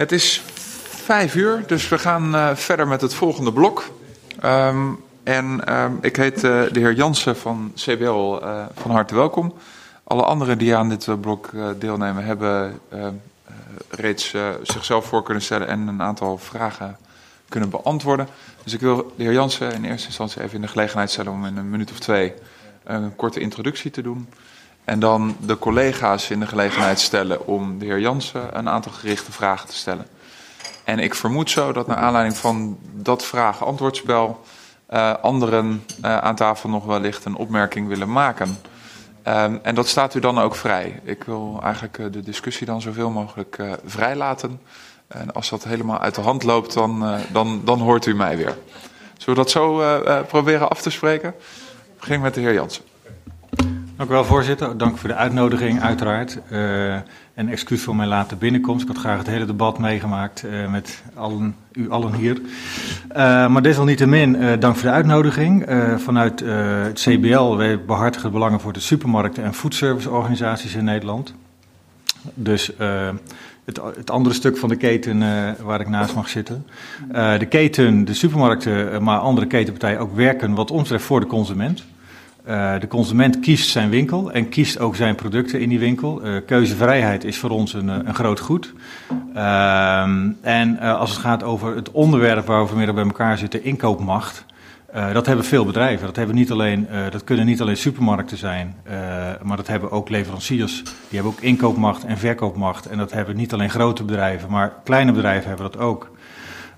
Het is vijf uur, dus we gaan uh, verder met het volgende blok. Um, en um, ik heet uh, de heer Jansen van CBL uh, van harte welkom. Alle anderen die aan dit blok deelnemen hebben reeds zichzelf voor kunnen stellen en een aantal vragen kunnen beantwoorden. Dus ik wil de heer Jansen in eerste instantie even in de gelegenheid stellen om in een minuut of twee een korte introductie te doen. En dan de collega's in de gelegenheid stellen om de heer Jansen een aantal gerichte vragen te stellen. En ik vermoed zo dat naar aanleiding van dat vragen-antwoordspel uh, anderen uh, aan tafel nog wellicht een opmerking willen maken. Um, en dat staat u dan ook vrij. Ik wil eigenlijk uh, de discussie dan zoveel mogelijk vrij laten. En als dat helemaal uit de hand loopt, dan, dan, dan hoort u mij weer. Zullen we dat zo proberen af te spreken? Ik begin met de heer Jansen. Dank u wel, voorzitter. Dank voor de uitnodiging, uiteraard. Uh, en excuus voor mijn late binnenkomst. Ik had graag het hele debat meegemaakt uh, met allen, u allen hier. Uh, maar desalniettemin, dank voor de uitnodiging. vanuit het CBL, wij behartigen de belangen voor de supermarkten en foodserviceorganisaties in Nederland. Dus het, het, andere stuk van de keten waar ik naast mag zitten. de keten, de supermarkten, maar andere ketenpartijen ook werken wat ons voor de consument. Uh, de consument kiest zijn winkel en kiest ook zijn producten in die winkel. Uh, keuzevrijheid is voor ons een, eh, een groot goed. Uh, en als het gaat over het onderwerp waar we vanmiddag bij elkaar zitten, inkoopmacht. dat hebben veel bedrijven. Dat, hebben niet alleen, dat kunnen niet alleen supermarkten zijn, maar dat hebben ook leveranciers. Die hebben ook inkoopmacht en verkoopmacht. En dat hebben niet alleen grote bedrijven, maar kleine bedrijven hebben dat ook.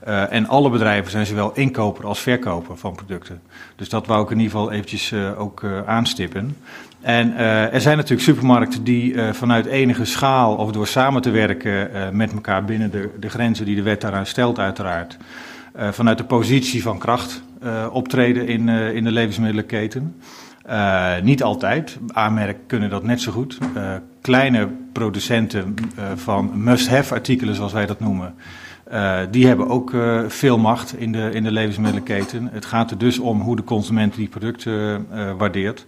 Uh, en alle bedrijven zijn zowel inkoper als verkoper van producten. Dus dat wou ik in ieder geval eventjes uh, ook uh, aanstippen. En er zijn natuurlijk supermarkten die vanuit enige schaal of door samen te werken met elkaar binnen de, de, grenzen die de wet daaraan stelt uiteraard, vanuit de positie van kracht optreden in, in de levensmiddelenketen. niet altijd. Aanmerk kunnen dat net zo goed. kleine producenten van must-have artikelen, zoals wij dat noemen, uh, die hebben ook uh, veel macht in de, in de levensmiddelketen. Het gaat er dus om hoe de consument die producten uh, waardeert.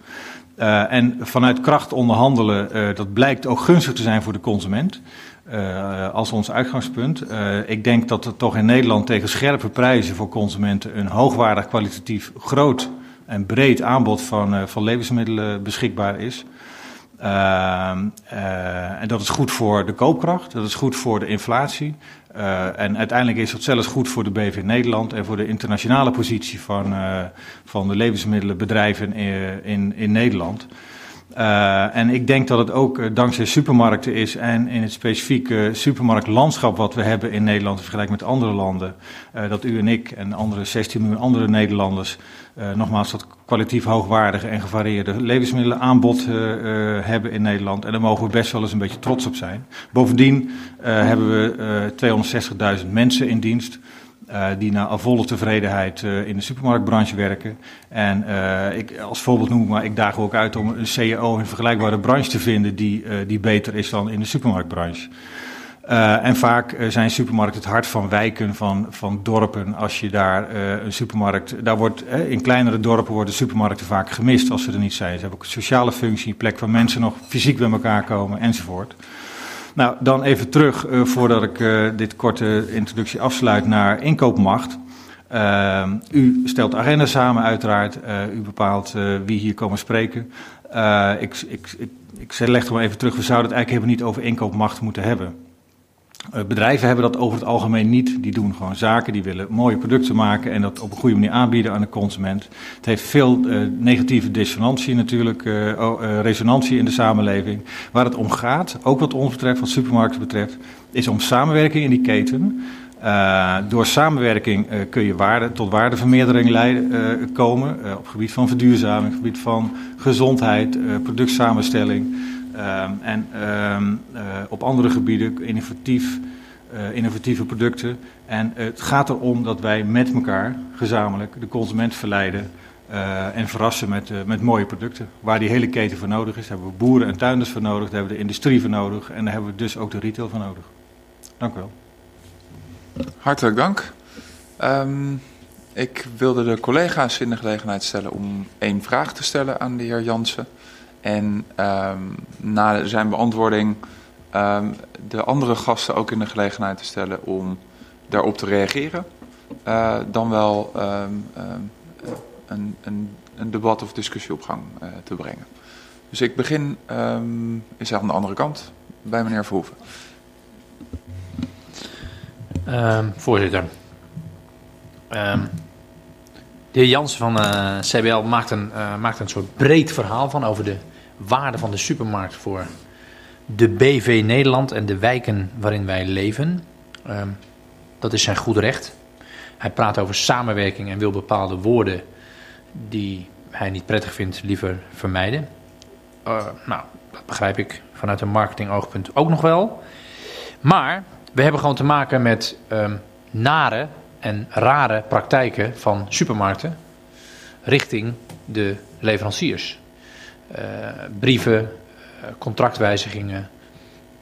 en vanuit kracht onderhandelen, dat blijkt ook gunstig te zijn voor de consument. als ons uitgangspunt. ik denk dat er toch in Nederland tegen scherpe prijzen voor consumenten een hoogwaardig, kwalitatief, groot en breed aanbod van, van levensmiddelen beschikbaar is. Uh, en dat is goed voor de koopkracht, dat is goed voor de inflatie. Uh, en uiteindelijk is dat zelfs goed voor de BV Nederland en voor de internationale positie van, van de levensmiddelenbedrijven in, in, in Nederland. Uh, en ik denk dat het ook uh, dankzij supermarkten is en in het specifieke supermarktlandschap wat we hebben in Nederland in vergelijking met andere landen, uh, dat u en ik en andere 16 miljoen andere Nederlanders nogmaals dat kwalitatief hoogwaardige en gevarieerde levensmiddelenaanbod hebben in Nederland. En daar mogen we best wel eens een beetje trots op zijn. Bovendien hebben we 260.000 mensen in dienst. Uh, die naar volle tevredenheid uh, in de supermarktbranche werken. En uh, ik, als voorbeeld noem ik maar, ik daag ook uit om een CEO in een vergelijkbare branche te vinden die, die beter is dan in de supermarktbranche. en vaak zijn supermarkten het hart van wijken, van, van dorpen. Als je daar een supermarkt. Daar wordt, in kleinere dorpen worden supermarkten vaak gemist als ze er niet zijn. Ze hebben ook een sociale functie, plek waar mensen nog fysiek bij elkaar komen enzovoort. Nou, dan even terug uh, voordat ik uh, dit korte introductie afsluit naar inkoopmacht. Uh, u stelt de agenda samen, uiteraard. u bepaalt wie hier komen spreken. ik, ik, ik, ik leg er maar even terug. We zouden het eigenlijk helemaal niet over inkoopmacht moeten hebben. Uh, bedrijven hebben dat over het algemeen niet. Die doen gewoon zaken, die willen mooie producten maken en dat op een goede manier aanbieden aan de consument. Het heeft veel uh, negatieve dissonantie natuurlijk, uh, resonantie in de samenleving. Waar het om gaat, ook wat ons betreft, wat supermarkten betreft, is om samenwerking in die keten. door samenwerking kun je waarde, tot waardevermeerdering leiden, komen op het gebied van verduurzaming, op het gebied van gezondheid, productsamenstelling. Um, en um, uh, op andere gebieden innovatief, uh, innovatieve producten. En het gaat erom dat wij met elkaar gezamenlijk de consument verleiden uh, en verrassen met, met mooie producten. Waar die hele keten voor nodig is, hebben we boeren en tuinders voor nodig, hebben we de industrie voor nodig en daar hebben we dus ook de retail voor nodig. Dank u wel. Hartelijk dank. Um, ik wilde de collega's in de gelegenheid stellen om één vraag te stellen aan de heer Jansen. En um, na zijn beantwoording ehm, de andere gasten ook in de gelegenheid te stellen om daarop te reageren. Uh, dan wel um, een, een, een, debat of discussie op gang uh, te brengen. Dus ik begin is aan de andere kant bij meneer Verhoeven. voorzitter. de heer Jans van uh, CBL maakt een, maakt een soort breed verhaal van over de waarde van de supermarkt voor de BV Nederland en de wijken waarin wij leven. Um, dat is zijn goed recht. Hij praat over samenwerking en wil bepaalde woorden die hij niet prettig vindt liever vermijden. Uh, nou, dat begrijp ik vanuit een marketingoogpunt ook nog wel. Maar we hebben gewoon te maken met um, nare en rare praktijken van supermarkten richting de leveranciers. Uh, brieven, uh, contractwijzigingen,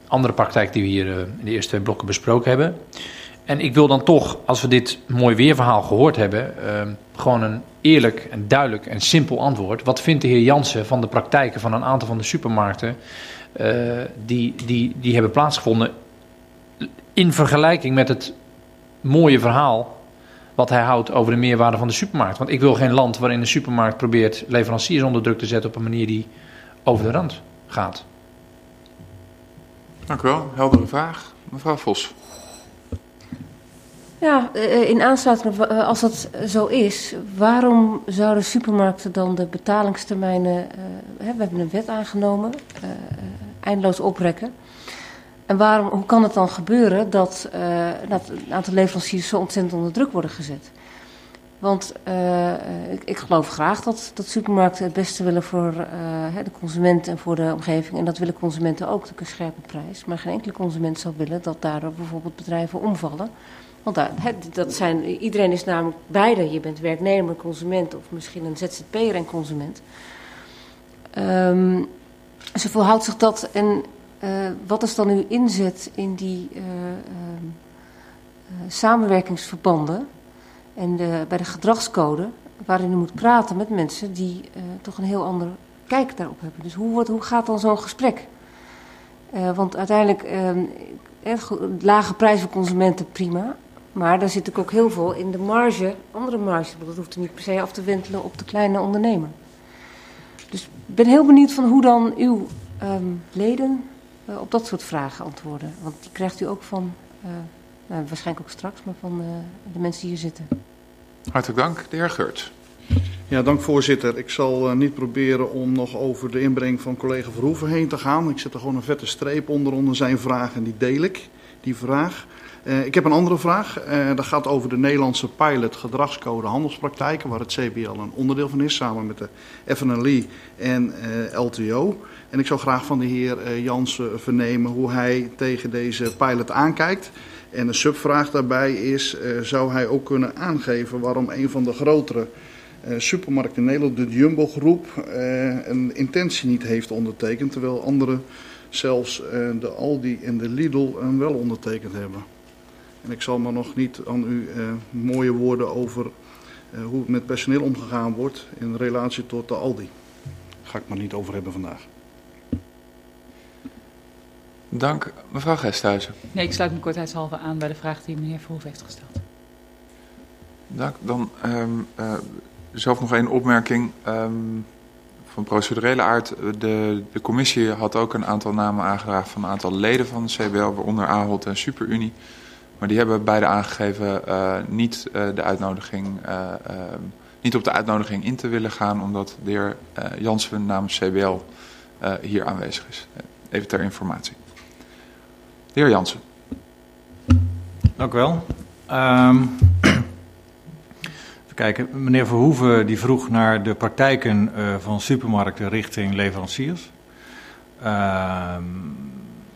andere praktijk die we hier uh, in de eerste blokken besproken hebben. En ik wil dan toch, als we dit mooi weerverhaal gehoord hebben, gewoon een eerlijk en duidelijk en simpel antwoord. Wat vindt de heer Jansen van de praktijken van een aantal van de supermarkten die, die, die hebben plaatsgevonden in vergelijking met het mooie verhaal wat hij houdt over de meerwaarde van de supermarkt. Want ik wil geen land waarin de supermarkt probeert leveranciers onder druk te zetten op een manier die over de rand gaat. Dank u wel. Heldere vraag. Mevrouw Vos. Ja, in aansluiting als dat zo is, waarom zouden supermarkten dan de betalingstermijnen, uh, we hebben een wet aangenomen, eindeloos oprekken? En waarom, hoe kan het dan gebeuren dat, uh, dat een aantal leveranciers zo ontzettend onder druk worden gezet? Want ik, ik, geloof graag dat, dat supermarkten het beste willen voor de consument en voor de omgeving. En dat willen consumenten ook, natuurlijk een scherpe prijs. Maar geen enkele consument zou willen dat daardoor bijvoorbeeld bedrijven omvallen. Want dat, zijn, iedereen is namelijk beide. Je bent werknemer, consument of misschien een ZZP'er en consument. Um, zo verhoudt zich dat. En uh, wat is dan uw inzet in die uh, uh, samenwerkingsverbanden en de, bij de gedragscode, waarin u moet praten met mensen die toch een heel andere kijk daarop hebben. Dus hoe, wordt, hoe gaat dan zo'n gesprek? want uiteindelijk, lage prijs voor consumenten prima. Maar daar zit ook heel veel in de marge, andere marge. Dat hoeft er niet per se af te wentelen op de kleine ondernemer. Dus ik ben heel benieuwd van hoe dan uw um, leden uh, op dat soort vragen antwoorden. Want die krijgt u ook van, uh, nou, waarschijnlijk ook straks, maar van uh, de mensen die hier zitten. Hartelijk dank. De heer Geurts. Ja, dank voorzitter. Ik zal uh, niet proberen om nog over de inbreng van collega Verhoeven heen te gaan. Ik zet er gewoon een vette streep onder, onder zijn vraag en die deel ik, die vraag. Uh, ik heb een andere vraag. Uh, dat gaat over de Nederlandse pilot gedragscode handelspraktijken, waar het CBL een onderdeel van is, samen met de FNLI en uh, LTO. En ik zou graag van de heer Jansen vernemen hoe hij tegen deze pilot aankijkt. En een subvraag daarbij is, zou hij ook kunnen aangeven waarom een van de grotere supermarkten in Nederland, de Jumbo Groep, een intentie niet heeft ondertekend, terwijl andere zelfs de Aldi en de Lidl hem wel ondertekend hebben. En ik zal maar nog niet aan u mooie woorden over hoe het met personeel omgegaan wordt in relatie tot de Aldi. Daar ga ik maar niet over hebben vandaag. Dank. Mevrouw Gesthuizen. Nee, ik sluit me kortheidshalve aan bij de vraag die meneer Verhoef heeft gesteld. Dank. Dan um, uh, zelf nog één opmerking. Um, van procedurele aard. De, de commissie had ook een aantal namen aangevraagd van een aantal leden van de CBL, waaronder Ahold en Superunie. Maar die hebben beide aangegeven uh, niet, uh, de uitnodiging, uh, niet op de uitnodiging in te willen gaan, omdat de heer Jansen namens CBL hier aanwezig is. Even ter informatie. De heer Jansen. Dank u wel. Um, even kijken, meneer Verhoeven die vroeg naar de praktijken van supermarkten richting leveranciers. Uh,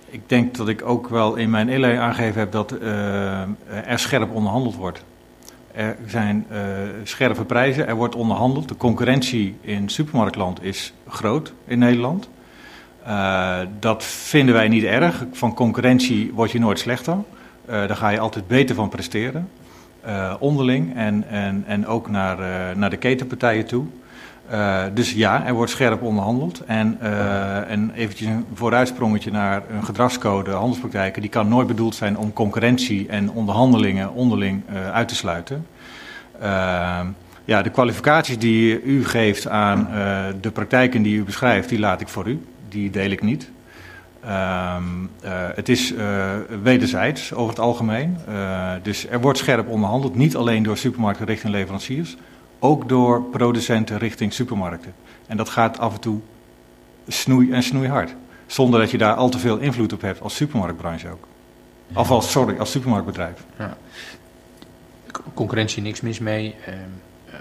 ik denk dat ik ook wel in mijn inleiding aangegeven heb dat uh, er scherp onderhandeld wordt. Er zijn uh, scherpe prijzen, er wordt onderhandeld. De concurrentie in supermarktland is groot in Nederland. Uh, dat vinden wij niet erg. Van concurrentie word je nooit slechter. daar ga je altijd beter van presteren. onderling en, en, en ook naar, naar de ketenpartijen toe. Uh, dus ja, er wordt scherp onderhandeld. En, uh, en eventjes een vooruitsprongetje naar een gedragscode handelspraktijken. Die kan nooit bedoeld zijn om concurrentie en onderhandelingen onderling uh, uit te sluiten. ja, de kwalificaties die u geeft aan de praktijken die u beschrijft, die laat ik voor u. Die deel ik niet. het is wederzijds over het algemeen. dus er wordt scherp onderhandeld, niet alleen door supermarkten richting leveranciers ook door producenten richting supermarkten. En dat gaat af en toe snoei en snoeihard. Zonder dat je daar al te veel invloed op hebt als supermarktbranche ook. Of als, sorry, als supermarktbedrijf. Ja. Concurrentie, niks mis mee. Uh,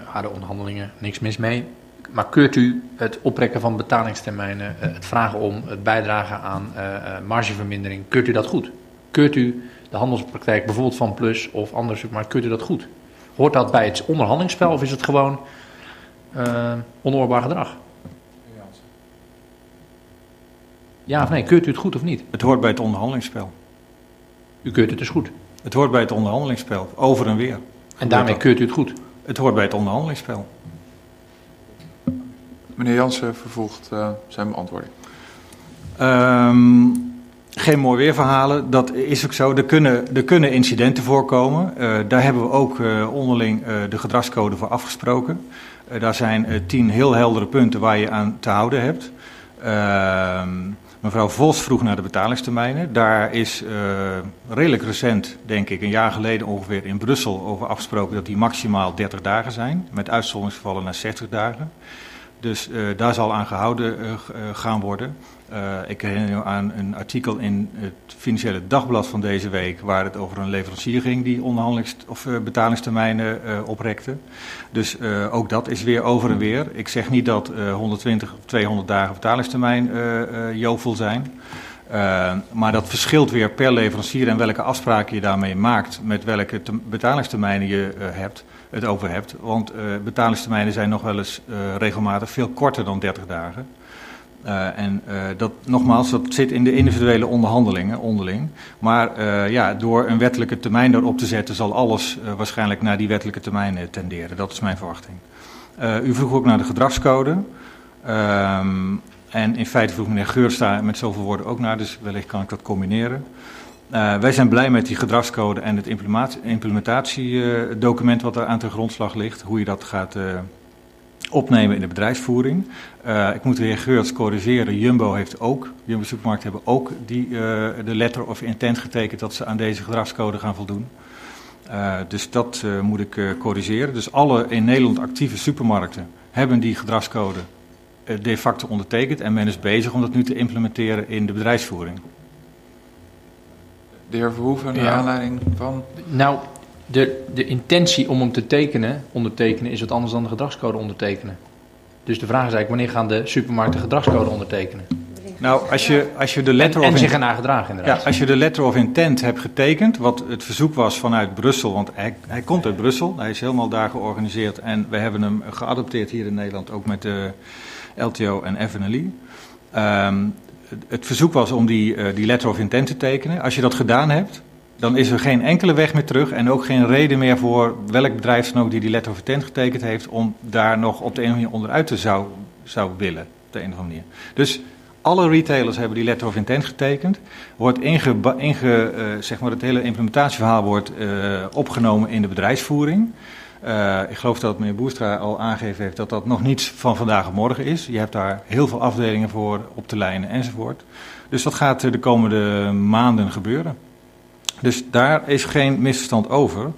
harde onderhandelingen, niks mis mee. Maar keurt u het oprekken van betalingstermijnen, uh, het vragen om het bijdragen aan uh, margevermindering, keurt u dat goed? Keurt u de handelspraktijk bijvoorbeeld van Plus of andere supermarkten, keurt u dat goed? Hoort dat bij het onderhandelingsspel of is het gewoon uh, onoorbaar gedrag? Ja of nee, keurt u het goed of niet? Het hoort bij het onderhandelingsspel. U keurt het dus goed? Het hoort bij het onderhandelingsspel, over en weer. En daarmee keurt u het goed? Het hoort bij het onderhandelingsspel. Meneer Jansen vervolgt uh, zijn beantwoording. Um, geen mooi weerverhalen, dat is ook zo. Er kunnen, er kunnen incidenten voorkomen. Uh, daar hebben we ook uh, onderling de gedragscode voor afgesproken. daar zijn tien heel heldere punten waar je aan te houden hebt. Ehm, mevrouw Vos vroeg naar de betalingstermijnen. Daar is redelijk recent, denk ik, een jaar geleden ongeveer in Brussel over afgesproken dat die maximaal 30 dagen zijn. Met uitzonderingsgevallen naar 60 dagen. Dus daar zal aan gehouden gaan worden. Ik herinner me aan een artikel in het Financiële Dagblad van deze week, waar het over een leverancier ging die onderhandelings- of betalingstermijnen oprekte. Dus ook dat is weer over en weer. Ik zeg niet dat 120 of 200 dagen betalingstermijn jovel zijn. maar dat verschilt weer per leverancier en welke afspraken je daarmee maakt, met welke betalingstermijnen je hebt, het over hebt. Want betalingstermijnen zijn nog wel eens regelmatig veel korter dan 30 dagen. Uh, en dat, nogmaals, dat zit in de individuele onderhandelingen onderling. Maar ja, door een wettelijke termijn erop te zetten, zal alles waarschijnlijk naar die wettelijke termijn tenderen. Dat is mijn verwachting. u vroeg ook naar de gedragscode. Ehm, en in feite vroeg meneer Geursta met zoveel woorden ook naar, dus wellicht kan ik dat combineren. Wij zijn blij met die gedragscode en het implementatiedocument wat er aan de grondslag ligt, hoe je dat gaat opnemen in de bedrijfsvoering. Uh, ik moet de heer Geurts corrigeren. Jumbo heeft ook, Jumbo Supermarkt hebben ook die, de letter of intent getekend dat ze aan deze gedragscode gaan voldoen. Dus dat moet ik corrigeren. Dus alle in Nederland actieve supermarkten hebben die gedragscode de facto ondertekend en men is bezig om dat nu te implementeren in de bedrijfsvoering. De heer Verhoeven, naar ja. aanleiding van? Nou, de, de intentie om hem te tekenen, ondertekenen, is wat anders dan de gedragscode ondertekenen. Dus de vraag is eigenlijk, wanneer gaan de supermarkten gedragscode ondertekenen? Nou, als je, als je de letter en, en of zich ernaar gedragen inderdaad. Ja, als je de letter of intent hebt getekend, wat het verzoek was vanuit Brussel, want hij, hij komt uit Brussel, hij is helemaal daar georganiseerd en we hebben hem geadopteerd hier in Nederland, ook met de LTO en FNLI. Um, het verzoek was om die, uh, die letter of intent te tekenen. Als je dat gedaan hebt, dan is er geen enkele weg meer terug en ook geen reden meer voor welk bedrijf dan ook die die letter of intent getekend heeft om daar nog op de een of andere manier onderuit te zou, zou willen, de een of andere manier. Dus alle retailers hebben die letter of intent getekend. Wordt uh, zeg maar het hele implementatieverhaal wordt uh, opgenomen in de bedrijfsvoering. Uh, ik geloof dat meneer Boerstra al aangegeven heeft dat dat nog niets van vandaag of morgen is. Je hebt daar heel veel afdelingen voor op te lijnen enzovoort. Dus dat gaat de komende maanden gebeuren. Dus daar is geen misverstand over.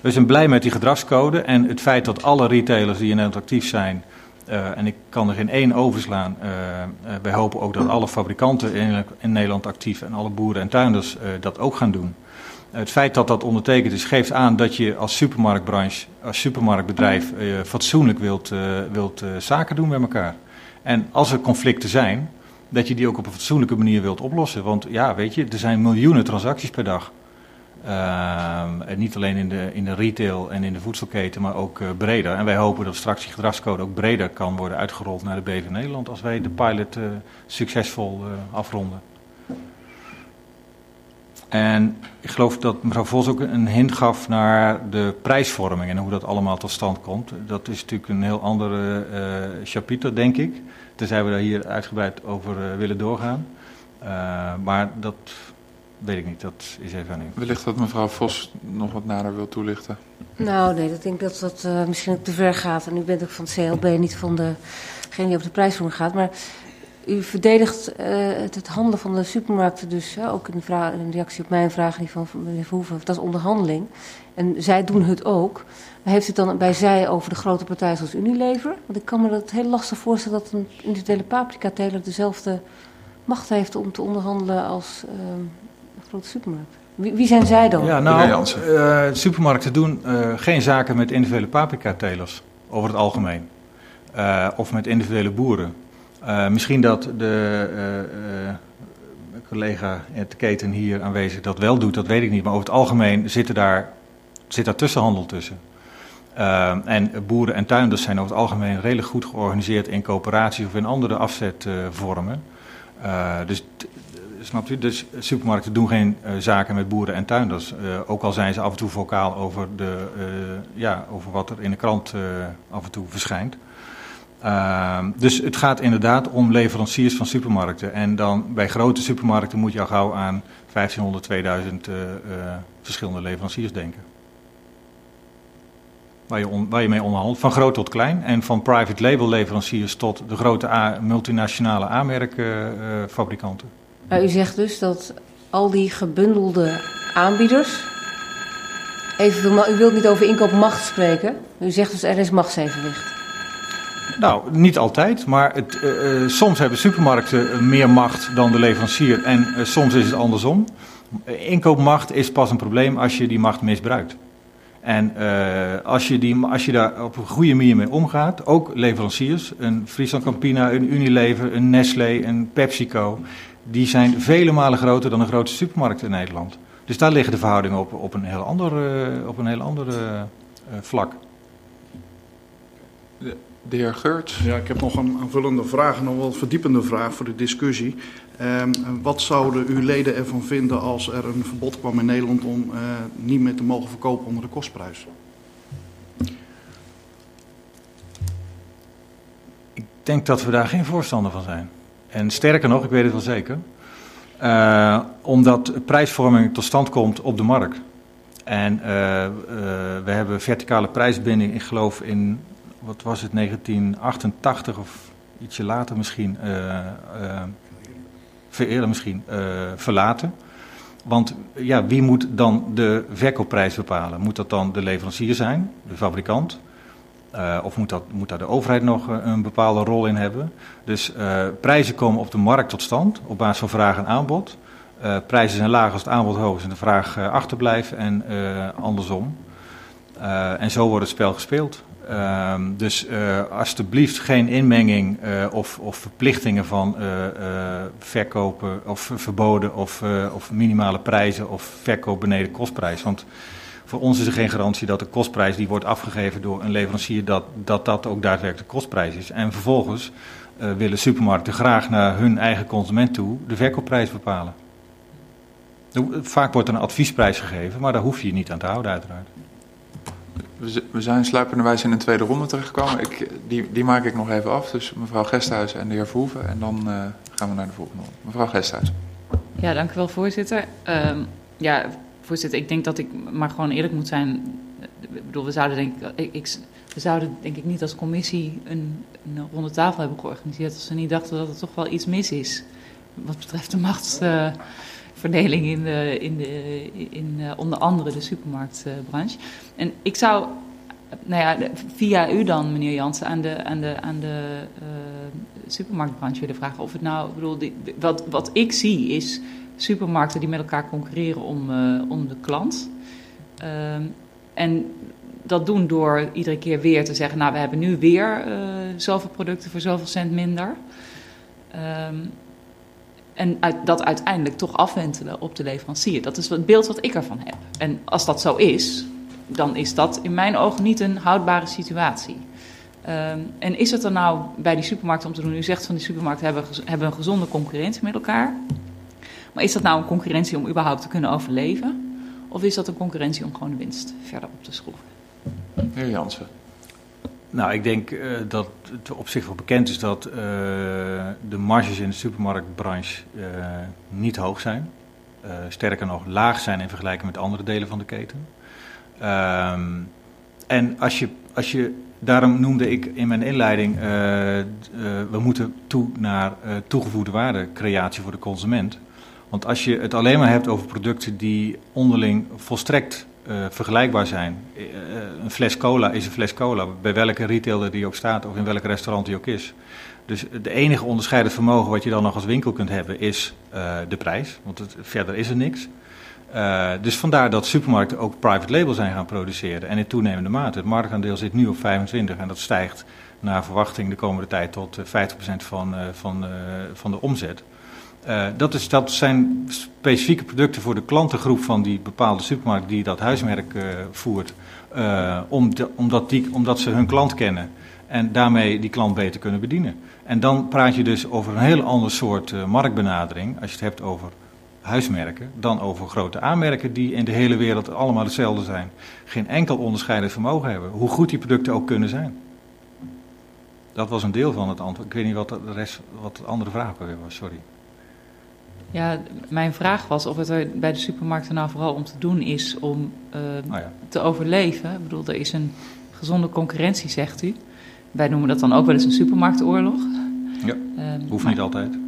We zijn blij met die gedragscode en het feit dat alle retailers die in Nederland actief zijn, uh, en ik kan er geen één overslaan, uh, wij hopen ook dat alle fabrikanten in, in Nederland actief en alle boeren en tuinders dat ook gaan doen. Het feit dat dat ondertekend is, geeft aan dat je als supermarktbranche, als supermarktbedrijf fatsoenlijk wilt, wilt zaken doen met elkaar. En als er conflicten zijn, dat je die ook op een fatsoenlijke manier wilt oplossen. Want ja, weet je, er zijn miljoenen transacties per dag. Uh, en niet alleen in de, in de retail en in de voedselketen, maar ook uh, breder. En wij hopen dat straks die gedragscode ook breder kan worden uitgerold naar de BV Nederland als wij de pilot uh, succesvol afronden. En ik geloof dat mevrouw Vos ook een hint gaf naar de prijsvorming en hoe dat allemaal tot stand komt. Dat is natuurlijk een heel andere uh, chapiter, denk ik. Tenzij we daar hier uitgebreid over uh, willen doorgaan. Uh, maar dat weet ik niet, dat is even aan u. Wellicht dat mevrouw Vos nog wat nader wil toelichten. Nou, nee, ik denk dat dat uh, misschien ook te ver gaat. En u bent ook van het CLB, niet van degene die over de prijsvorming gaat. Maar u verdedigt uh, het, het, handelen van de supermarkten dus, uh, ook in, vraag, in reactie op mijn vraag, die van meneer Verhoeven, dat is onderhandeling. En zij doen het ook. Maar heeft u het dan bij zij over de grote partijen zoals Unilever? Want ik kan me dat heel lastig voorstellen dat een individuele paprika-teler dezelfde macht heeft om te onderhandelen als uh, een grote supermarkt. Wie, wie, zijn zij dan? Ja, nou, uh, supermarkten doen uh, geen zaken met individuele paprika-telers, over het algemeen. Uh, of met individuele boeren. Uh, misschien dat de uh, collega Ed Keten hier aanwezig dat wel doet, dat weet ik niet. Maar over het algemeen zit, daar, zit daar tussenhandel tussen. En boeren en tuinders zijn over het algemeen redelijk goed georganiseerd in coöperaties of in andere afzetvormen. dus snapt u? Dus supermarkten doen geen zaken met boeren en tuinders. ook al zijn ze af en toe vocaal over, de, ja, over wat er in de krant af en toe verschijnt. Uh, dus het gaat inderdaad om leveranciers van supermarkten. En dan bij grote supermarkten moet je al gauw aan 1500, 2000 uh, uh, verschillende leveranciers denken. Waar je, mee onderhandelt, van groot tot klein. En van private label leveranciers tot de grote A, multinationale aanmerkfabrikanten. maar u zegt dus dat al die gebundelde aanbieders. Even, u wilt niet over inkoopmacht spreken. U zegt dus er is machtsevenwicht. Nou, niet altijd, maar het, uh, uh, soms hebben supermarkten meer macht dan de leverancier en uh, soms is het andersom. Inkoopmacht is pas een probleem als je die macht misbruikt. En als, je die, als je daar op een goede manier mee omgaat, ook leveranciers, een Friesland Campina, een Unilever, een Nestlé, een PepsiCo, die zijn vele malen groter dan de grootste supermarkten in Nederland. Dus daar liggen de verhoudingen op, op een heel ander, op een heel ander vlak. De, heer Geurts. Ja, ik heb nog een aanvullende vraag, nog wel een verdiepende vraag voor de discussie. Um, wat zouden uw leden ervan vinden als er een verbod kwam in Nederland om uh, niet meer te mogen verkopen onder de kostprijs? Ik denk dat we daar geen voorstander van zijn. En sterker nog, ik weet het wel zeker, uh, omdat prijsvorming tot stand komt op de markt. En uh, we hebben verticale prijsbinding, ik geloof in wat was het, 1988 of ietsje later misschien, uh, uh, eerder misschien, uh, verlaten. Want ja, wie moet dan de verkoopprijs bepalen? Moet dat dan de leverancier zijn, de fabrikant? of moet, dat, moet daar de overheid nog een bepaalde rol in hebben? Dus prijzen komen op de markt tot stand op basis van vraag en aanbod. prijzen zijn laag als het aanbod hoog is en de vraag achterblijft en andersom. en zo wordt het spel gespeeld. Uh, dus uh, alsjeblieft geen inmenging uh, of, of, verplichtingen van uh, verkopen of verboden of, of, minimale prijzen of verkoop beneden kostprijs. Want voor ons is er geen garantie dat de kostprijs die wordt afgegeven door een leverancier, dat dat, dat ook daadwerkelijk de kostprijs is. En vervolgens willen supermarkten graag naar hun eigen consument toe de verkoopprijs bepalen. Vaak wordt er een adviesprijs gegeven, maar daar hoef je je niet aan te houden uiteraard. We zijn sluipenderwijs in een tweede ronde terechtgekomen. Ik, die, die maak ik nog even af. Dus mevrouw Gesthuis en de heer Verhoeven. En dan uh, gaan we naar de volgende ronde. Mevrouw Gesthuis. Ja, dank u wel, voorzitter. Uh, ja, voorzitter, ik denk dat ik maar gewoon eerlijk moet zijn. Ik bedoel, we zouden denk ik, ik we zouden denk ik niet als commissie een, een ronde tafel hebben georganiseerd als we niet dachten dat er toch wel iets mis is. Wat betreft de machtsverdeling in, de, in, de, in uh, onder andere de supermarktbranche. En ik zou, nou ja, via u dan, meneer Jansen, aan de, aan de, aan de uh, supermarktbranche willen vragen of het nou, ik bedoel, wat, wat ik zie is supermarkten die met elkaar concurreren om, uh, om de klant. Uh, en dat doen door iedere keer weer te zeggen, nou we hebben nu weer zoveel producten voor zoveel cent minder. En dat uiteindelijk toch afwentelen op de leverancier. Dat is het beeld wat ik ervan heb. En als dat zo is, dan is dat in mijn ogen niet een houdbare situatie. Um, en is het er nou bij die supermarkten om te doen? U zegt van die supermarkten hebben, hebben een gezonde concurrentie met elkaar. Maar is dat nou een concurrentie om überhaupt te kunnen overleven? Of is dat een concurrentie om gewoon de winst verder op te schroeven? Meneer Jansen. Nou, ik denk uh, dat het op zich wel bekend is dat uh, de marges in de supermarktbranche uh, niet hoog zijn. sterker nog, laag zijn in vergelijking met andere delen van de keten. Ehm, en als je, als je, daarom noemde ik in mijn inleiding, we moeten toe naar toegevoegde waardecreatie voor de consument. Want als je het alleen maar hebt over producten die onderling volstrekt uh, vergelijkbaar zijn. Uh, een fles cola is een fles cola, bij welke retailer die ook staat of in welk restaurant die ook is. Dus de enige onderscheidend vermogen wat je dan nog als winkel kunt hebben is de prijs, want het, verder is er niks. dus vandaar dat supermarkten ook private label zijn gaan produceren en in toenemende mate. Het marktaandeel zit nu op 25 en dat stijgt naar verwachting de komende tijd tot 50% van, van, van de omzet. Uh, dat, is, dat zijn specifieke producten voor de klantengroep van die bepaalde supermarkt die dat huismerk uh, voert. Uh, om omdat, die, omdat ze hun klant kennen en daarmee die klant beter kunnen bedienen. En dan praat je dus over een heel ander soort marktbenadering, als je het hebt over huismerken, dan over grote aanmerken die in de hele wereld allemaal hetzelfde zijn. Geen enkel onderscheidend vermogen hebben, hoe goed die producten ook kunnen zijn. Dat was een deel van het antwoord. Ik weet niet wat de, rest, wat de andere vraag was, sorry. Ja, mijn vraag was of het er bij de supermarkten nou vooral om te doen is om uh, oh ja. te overleven. Ik bedoel, er is een gezonde concurrentie, zegt u. Wij noemen dat dan ook wel eens een supermarktoorlog. Ja, um, hoeft maar, niet altijd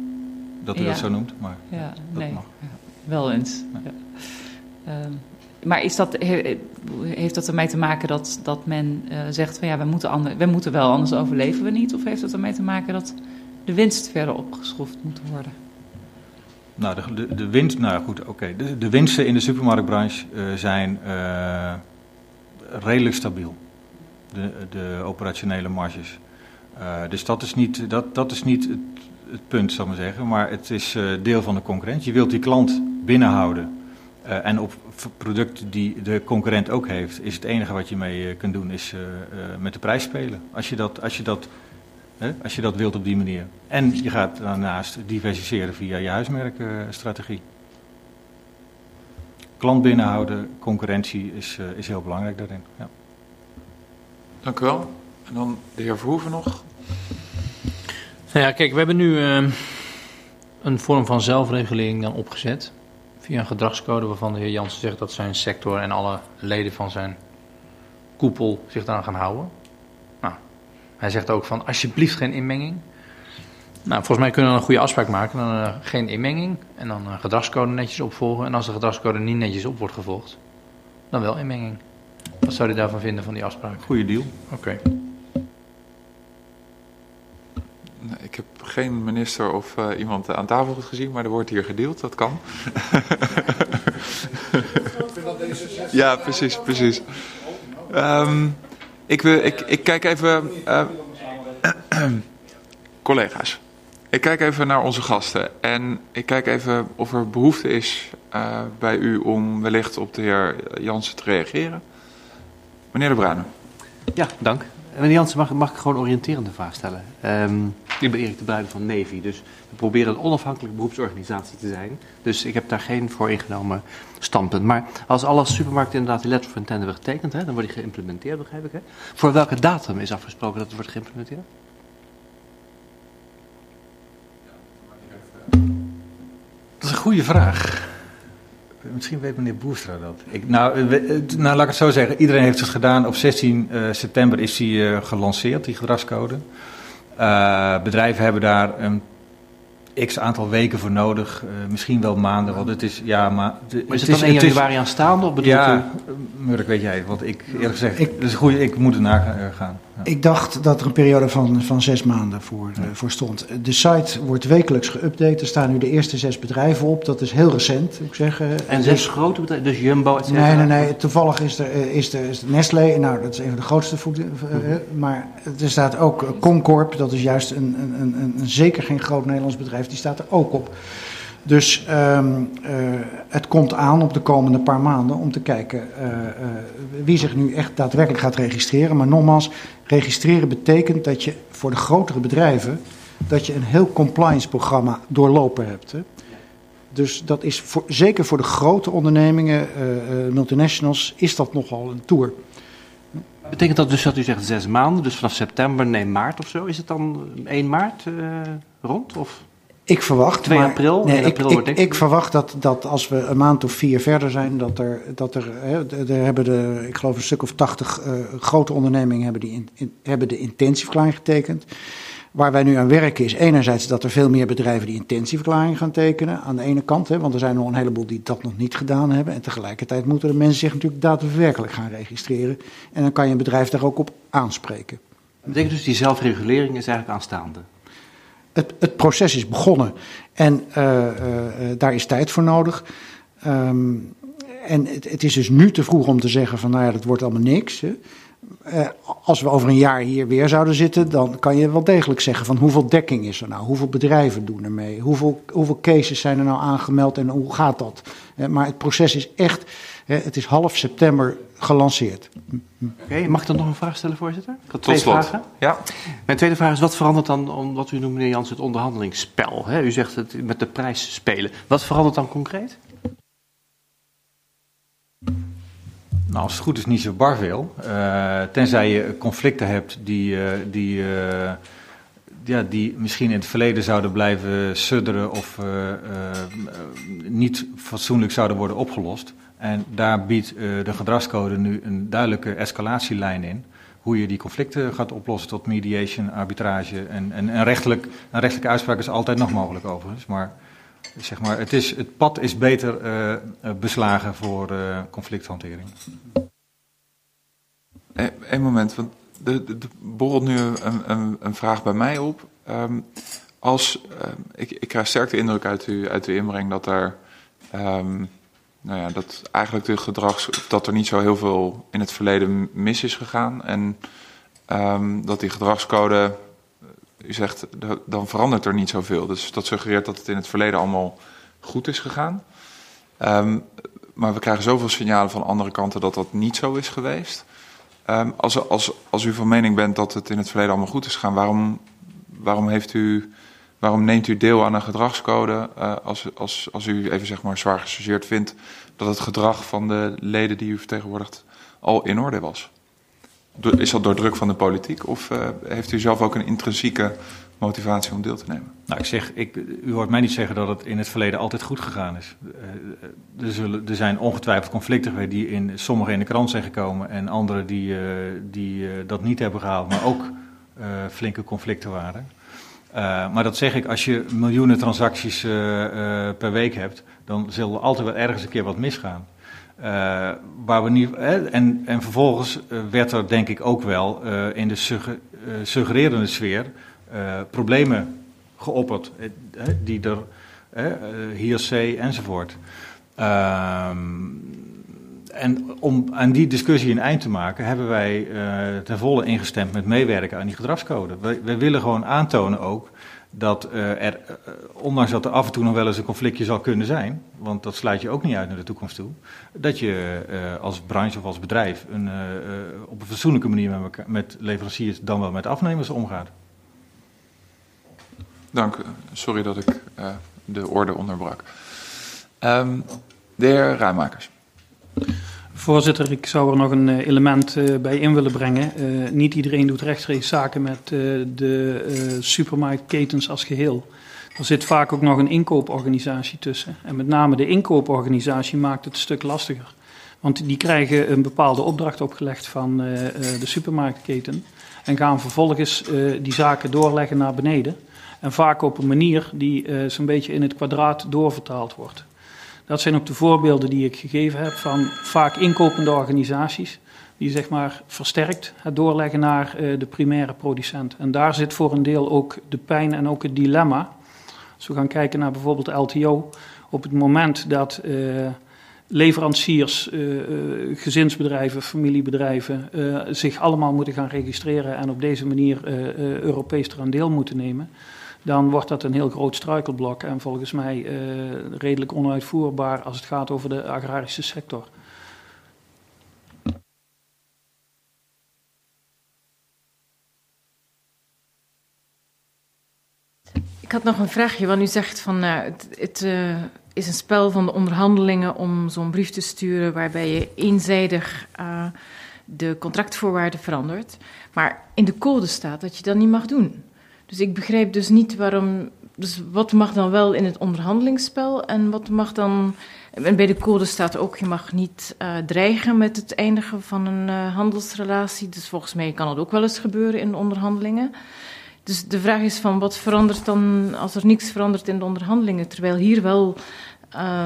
dat u ja, dat zo noemt, maar ja, dat nee, mag. wel eens. Ja. Um, maar is dat, heeft dat ermee te maken dat, dat men uh, zegt van ja, we moeten, ander, we moeten wel, anders overleven we niet? Of heeft dat ermee te maken dat de winst verder opgeschroefd moet worden? Nou, de, de, winst, nou goed, oké. De, de, winsten in de supermarktbranche uh, zijn uh, redelijk stabiel. De, de operationele marges. Uh, dus dat is niet, dat, dat is niet het, punt, zal ik maar zeggen. Maar het is deel van de concurrentie. Je wilt die klant binnenhouden. en op producten die de concurrent ook heeft, is het enige wat je mee kunt doen, is met de prijs spelen. Als je dat, als je dat Hè, als je dat wilt op die manier. En je gaat daarnaast diversifiëren via je huismerkstrategie. Klant binnenhouden, concurrentie is, uh, is heel belangrijk daarin. Ja. Dank u wel. En dan de heer Verhoeven nog. Nou ja, kijk, we hebben nu uh, een vorm van zelfregulering dan opgezet. Via een gedragscode waarvan de heer Jansen zegt dat zijn sector en alle leden van zijn koepel zich daar gaan houden. Hij zegt ook van alsjeblieft geen inmenging. Nou, volgens mij kunnen we een goede afspraak maken. Dan uh, geen inmenging en dan een gedragscode netjes opvolgen. En als de gedragscode niet netjes op wordt gevolgd, dan wel inmenging. Wat zou je daarvan vinden van die afspraak? Goeie deal. Oké. Okay. Ik heb geen minister of uh, iemand aan tafel gezien, maar er wordt hier gedeeld, dat kan. ja, precies, precies. Um, ik, wil, ik, ik kijk even. Uh, collega's. Ik kijk even naar onze gasten. En ik kijk even of er behoefte is uh, bij u om wellicht op de heer Jansen te reageren. Meneer De Bruinen. Ja, dank. Meneer Jansen, mag, mag ik gewoon een oriënterende vraag stellen? Um, ik ben Erik de Bruin van Navy, dus we proberen een onafhankelijke beroepsorganisatie te zijn. Dus ik heb daar geen voor ingenomen standpunt. Maar als alle supermarkten inderdaad die letter of intent hebben getekend, hè, dan wordt die geïmplementeerd, begrijp ik. Hè? Voor welke datum is afgesproken dat het wordt geïmplementeerd? Dat is een goede vraag. Misschien weet meneer Boerstra dat. Ik, nou, nou, laat ik het zo zeggen. Iedereen heeft het gedaan. Op 16 uh, september is die gelanceerd, die gedragscode. Uh, bedrijven hebben daar een x aantal weken voor nodig, uh, misschien wel maanden, want het is, ja, maar... De, maar is het, het dan 1 januari aanstaande, of bedoel Ja, Murk, weet jij, want ik, eerlijk gezegd, ik, dat is goed, ik moet ernaar gaan. Ik dacht dat er een periode van, van zes maanden voor, ja. uh, voor stond. De site wordt wekelijks geüpdate, er staan nu de eerste zes bedrijven op, dat is heel recent, moet ik zeggen. En zes dus, grote bedrijven, dus Jumbo, et Nee, nee, nee, toevallig is er, is er, is er Nestlé, nou, dat is een van de grootste voeden, uh, mm -hmm. maar er staat ook Concorp, dat is juist een, een, een, een, zeker geen groot Nederlands bedrijf, die staat er ook op. Dus um, uh, het komt aan op de komende paar maanden om te kijken uh, uh, wie zich nu echt daadwerkelijk gaat registreren. Maar nogmaals, registreren betekent dat je voor de grotere bedrijven dat je een heel compliance programma doorlopen hebt. Hè? Dus dat is voor, zeker voor de grote ondernemingen, multinationals, is dat nogal een tour. Betekent dat dus dat u zegt zes maanden, dus vanaf september, nee maart of zo? Is het dan 1 maart rond? Of? Ik verwacht. 2 maar, april? Nee, april ik, ik, ik, verwacht dat, dat als we een maand of vier verder zijn, dat er, dat er, hè, er hebben de, ik geloof een stuk of tachtig uh, grote ondernemingen hebben, die in, in, hebben de intentieverklaring getekend. Waar wij nu aan werken is enerzijds dat er veel meer bedrijven die intentieverklaring gaan tekenen. Aan de ene kant, hè, want er zijn nog een heleboel die dat nog niet gedaan hebben. En tegelijkertijd moeten de mensen zich natuurlijk daadwerkelijk gaan registreren. En dan kan je een bedrijf daar ook op aanspreken. Dat betekent dus die zelfregulering is eigenlijk aanstaande? Het, proces is begonnen en uh, uh, daar is tijd voor nodig. Um, en het, het, is dus nu te vroeg om te zeggen van nou ja, dat wordt allemaal niks. Hè. Als we over een jaar hier weer zouden zitten, dan kan je wel degelijk zeggen van hoeveel dekking is er nou? Hoeveel bedrijven doen er mee? Hoeveel, hoeveel cases zijn er nou aangemeld en hoe gaat dat? Maar het proces is echt, het is half september gelanceerd. Oké, okay, mag ik dan nog een vraag stellen, voorzitter? Ik had twee Tot slot. vragen. Ja. Mijn tweede vraag is, wat verandert dan, om wat u noemt, meneer Jans, het onderhandelingsspel? Hè? U zegt het met de prijs spelen. Wat verandert dan concreet? Nou, als het goed is, niet zo bar veel. Uh, tenzij je conflicten hebt die, uh, die, uh, ja, die misschien in het verleden zouden blijven sudderen of niet fatsoenlijk zouden worden opgelost. En daar biedt de gedragscode nu een duidelijke escalatielijn in. Hoe je die conflicten gaat oplossen tot mediation, arbitrage. En, en, en rechtelijk, een rechtelijke uitspraak is altijd nog mogelijk overigens. Maar zeg maar, het, is, het pad is beter uh, beslagen voor uh, conflicthantering. Eén moment, want er borrelt nu een, een, een, vraag bij mij op. Um, als, um, ik, ik krijg sterk de indruk uit, u, uit uw inbreng dat um, nou ja, dat eigenlijk de gedrags, dat er niet zo heel veel in het verleden mis is gegaan en dat die gedragscode u zegt, dan verandert er niet zoveel. Dus dat suggereert dat het in het verleden allemaal goed is gegaan. Um, maar we krijgen zoveel signalen van andere kanten dat dat niet zo is geweest. Um, als, als, als u van mening bent dat het in het verleden allemaal goed is gegaan, waarom, waarom, heeft u, waarom neemt u deel aan een gedragscode uh, als, als, als u even zeg maar zwaar gechargeerd vindt dat het gedrag van de leden die u vertegenwoordigt al in orde was? Is dat door druk van de politiek of uh, heeft u zelf ook een intrinsieke motivatie om deel te nemen? Nou, ik zeg, ik, u hoort mij niet zeggen dat het in het verleden altijd goed gegaan is. Uh, er, zullen, er zijn ongetwijfeld conflicten geweest die in, sommige in de krant zijn gekomen en andere die, die dat niet hebben gehaald, maar ook flinke conflicten waren. Maar dat zeg ik, als je miljoenen transacties per week hebt, dan zal er altijd wel ergens een keer wat misgaan. Waar we niet, en, en vervolgens werd er denk ik ook wel in de sugge, suggererende sfeer problemen geopperd, die er, hearsay enzovoort. En om aan die discussie een eind te maken, hebben wij ten volle ingestemd met meewerken aan die gedragscode. Wij, wij willen gewoon aantonen ook dat uh, er, uh, ondanks dat er af en toe nog wel eens een conflictje zal kunnen zijn, want dat sluit je ook niet uit naar de toekomst toe, dat je uh, als branche of als bedrijf een, op een fatsoenlijke manier met, elkaar, met leveranciers dan wel met afnemers omgaat. Dank. Sorry dat ik de orde onderbrak. Um, de heer Ruimakers. Voorzitter, ik zou er nog een element uh, bij in willen brengen. Uh, niet iedereen doet rechtstreeks zaken met de supermarktketens als geheel. Er zit vaak ook nog een inkooporganisatie tussen. En met name de inkooporganisatie maakt het een stuk lastiger. Want die krijgen een bepaalde opdracht opgelegd van de supermarktketen. En gaan vervolgens die zaken doorleggen naar beneden. En vaak op een manier die zo'n beetje in het kwadraat doorvertaald wordt. Dat zijn ook de voorbeelden die ik gegeven heb van vaak inkopende organisaties. Die zeg maar versterkt het doorleggen naar uh, de primaire producent. En daar zit voor een deel ook de pijn en ook het dilemma. Als we gaan kijken naar bijvoorbeeld LTO. Op het moment dat uh, leveranciers, uh, gezinsbedrijven, familiebedrijven zich allemaal moeten gaan registreren en op deze manier Europees eraan deel moeten nemen dan wordt dat een heel groot struikelblok en volgens mij uh, redelijk onuitvoerbaar als het gaat over de agrarische sector. Ik had nog een vraagje, want u zegt van uh, het, het uh, is een spel van de onderhandelingen om zo'n brief te sturen waarbij je eenzijdig de contractvoorwaarden verandert. Maar in de code staat dat je dat niet mag doen. Dus ik begrijp dus niet waarom. Dus wat mag dan wel in het onderhandelingsspel en wat mag dan. En bij de code staat ook: je mag niet uh, dreigen met het eindigen van een uh, handelsrelatie. Dus volgens mij kan het ook wel eens gebeuren in de onderhandelingen. Dus de vraag is van wat verandert dan als er niks verandert in de onderhandelingen, terwijl hier wel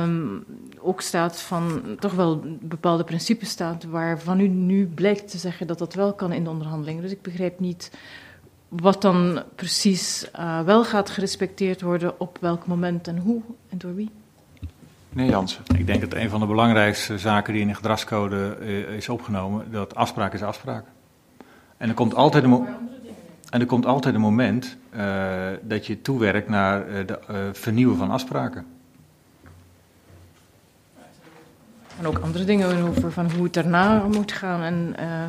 um, ook staat van toch wel bepaalde principes staat waarvan u nu blijkt te zeggen dat dat wel kan in de onderhandelingen. Dus ik begrijp niet wat dan precies uh, wel gaat gerespecteerd worden, op welk moment en hoe en door wie. Meneer Jansen. Ik denk dat een van de belangrijkste zaken die in de gedragscode uh, is opgenomen, dat afspraak is afspraak. En er komt altijd een, en er komt altijd een moment uh, dat je toewerkt naar de vernieuwen van afspraken. En ook andere dingen over van hoe het daarna moet gaan. En uh,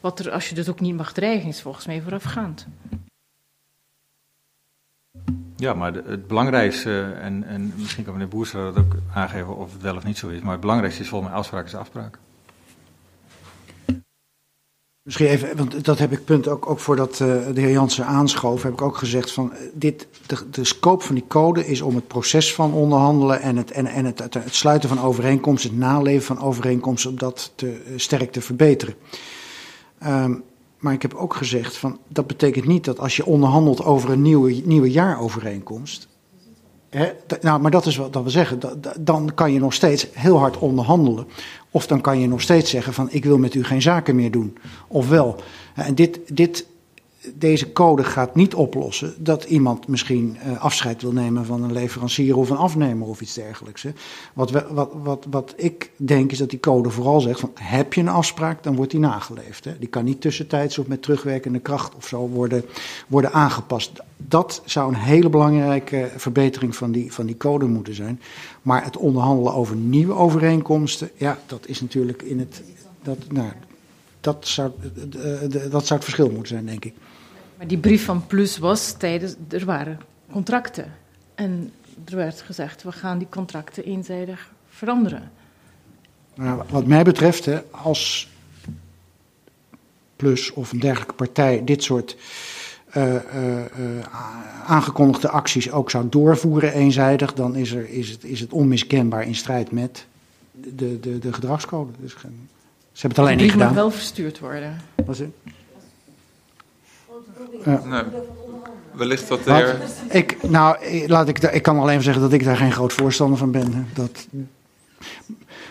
wat er, als je dus ook niet mag dreigen, is volgens mij voorafgaand. Ja, maar het belangrijkste, en, en misschien kan meneer Boerstra dat ook aangeven of het wel of niet zo is, maar het belangrijkste is volgens mij afspraak is afspraak. Misschien even, want dat heb ik punt ook, ook voordat uh, de heer Jansen aanschoof, heb ik ook gezegd van dit, de, de scope van die code is om het proces van onderhandelen en het, en, en het, het, het sluiten van overeenkomsten, het naleven van overeenkomsten, om dat te, sterk te verbeteren. Um, maar ik heb ook gezegd van dat betekent niet dat als je onderhandelt over een nieuwe, nieuwe jaarovereenkomst, He, nou, maar dat is wat dat we zeggen. Dan kan je nog steeds heel hard onderhandelen. Of dan kan je nog steeds zeggen van ik wil met u geen zaken meer doen. Ofwel. En dit, dit deze code gaat niet oplossen dat iemand misschien uh, afscheid wil nemen van een leverancier of een afnemer of iets dergelijks. Wat, wat, wat, wat ik denk is dat die code vooral zegt van heb je een afspraak, dan wordt die nageleefd. Die kan niet tussentijds of met terugwerkende kracht of zo worden, worden aangepast. Dat zou een hele belangrijke verbetering van die, van die code moeten zijn. Maar het onderhandelen over nieuwe overeenkomsten, ja, dat is natuurlijk in het. Dat, nou, dat zou, dat zou het verschil moeten zijn, denk ik. Maar die brief van Plus was tijdens, er waren contracten. En er werd gezegd, we gaan die contracten eenzijdig veranderen. Nou, wat mij betreft, hè, als Plus of een dergelijke partij dit soort uh, uh, uh, aangekondigde acties ook zou doorvoeren eenzijdig, dan is, er, is, het, is het onmiskenbaar in strijd met de, de, de gedragscode. Dus, ze hebben het alleen niet gedaan. Die moet wel verstuurd worden. Wat is het? Ja. Nee. Wellicht dat de heer... Ik, nou, laat ik, ik kan alleen zeggen dat ik daar geen groot voorstander van ben. Dat,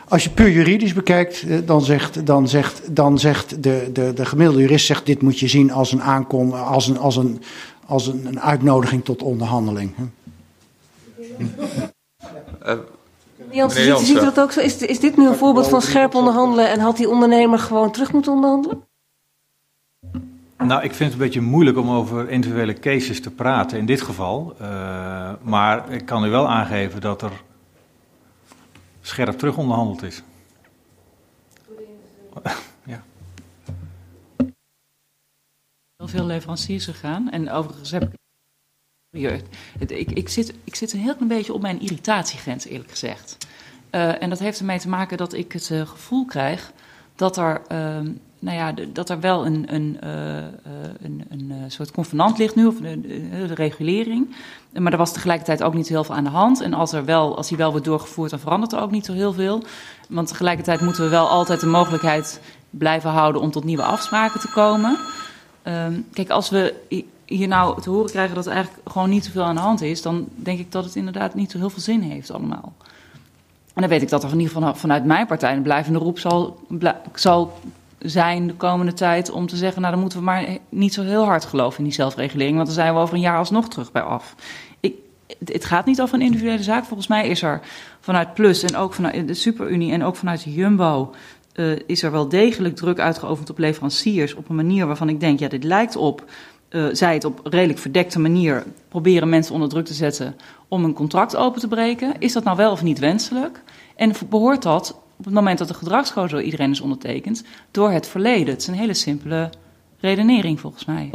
als je puur juridisch bekijkt, dan zegt, dan zegt, dan zegt de, de, de gemiddelde jurist zegt, dit moet je zien als een aankom, als een, als een, als een, een uitnodiging tot onderhandeling. Uh, Janssen, ziet, dat ook zo? Is, is dit nu een voorbeeld van scherp onderhandelen en had die ondernemer gewoon terug moeten onderhandelen? Nou, ik vind het een beetje moeilijk om over individuele cases te praten in dit geval. Uh, maar ik kan u wel aangeven dat er scherp terug onderhandeld is. ja. Heel veel leveranciers gegaan. En overigens heb ik. Ik, ik, zit, ik zit een heel klein beetje op mijn irritatiegrens, eerlijk gezegd. Uh, en dat heeft ermee te maken dat ik het uh, gevoel krijg dat er. Uh, nou ja, dat er wel een, een, uh, een, een soort convenant ligt nu, of de regulering. Maar er was tegelijkertijd ook niet heel veel aan de hand. En als, er wel, als die wel wordt doorgevoerd, dan verandert er ook niet zo heel veel. Want tegelijkertijd moeten we wel altijd de mogelijkheid blijven houden om tot nieuwe afspraken te komen. Um, kijk, als we hier nou te horen krijgen dat er eigenlijk gewoon niet zoveel aan de hand is, dan denk ik dat het inderdaad niet zo heel veel zin heeft allemaal. En dan weet ik dat er in ieder geval vanuit mijn partij een blijvende roep zal, zal zijn de komende tijd om te zeggen, nou dan moeten we maar niet zo heel hard geloven in die zelfregulering, want dan zijn we over een jaar alsnog terug bij af. Ik, het gaat niet over een individuele zaak. Volgens mij is er vanuit Plus en ook vanuit de Superunie en ook vanuit Jumbo uh, is er wel degelijk druk uitgeoefend op leveranciers op een manier waarvan ik denk, ja dit lijkt op, uh, zij het op redelijk verdekte manier proberen mensen onder druk te zetten om een contract open te breken. Is dat nou wel of niet wenselijk? En behoort dat op het moment dat de gedragscode door iedereen is ondertekend, door het verleden. Het is een hele simpele redenering volgens mij.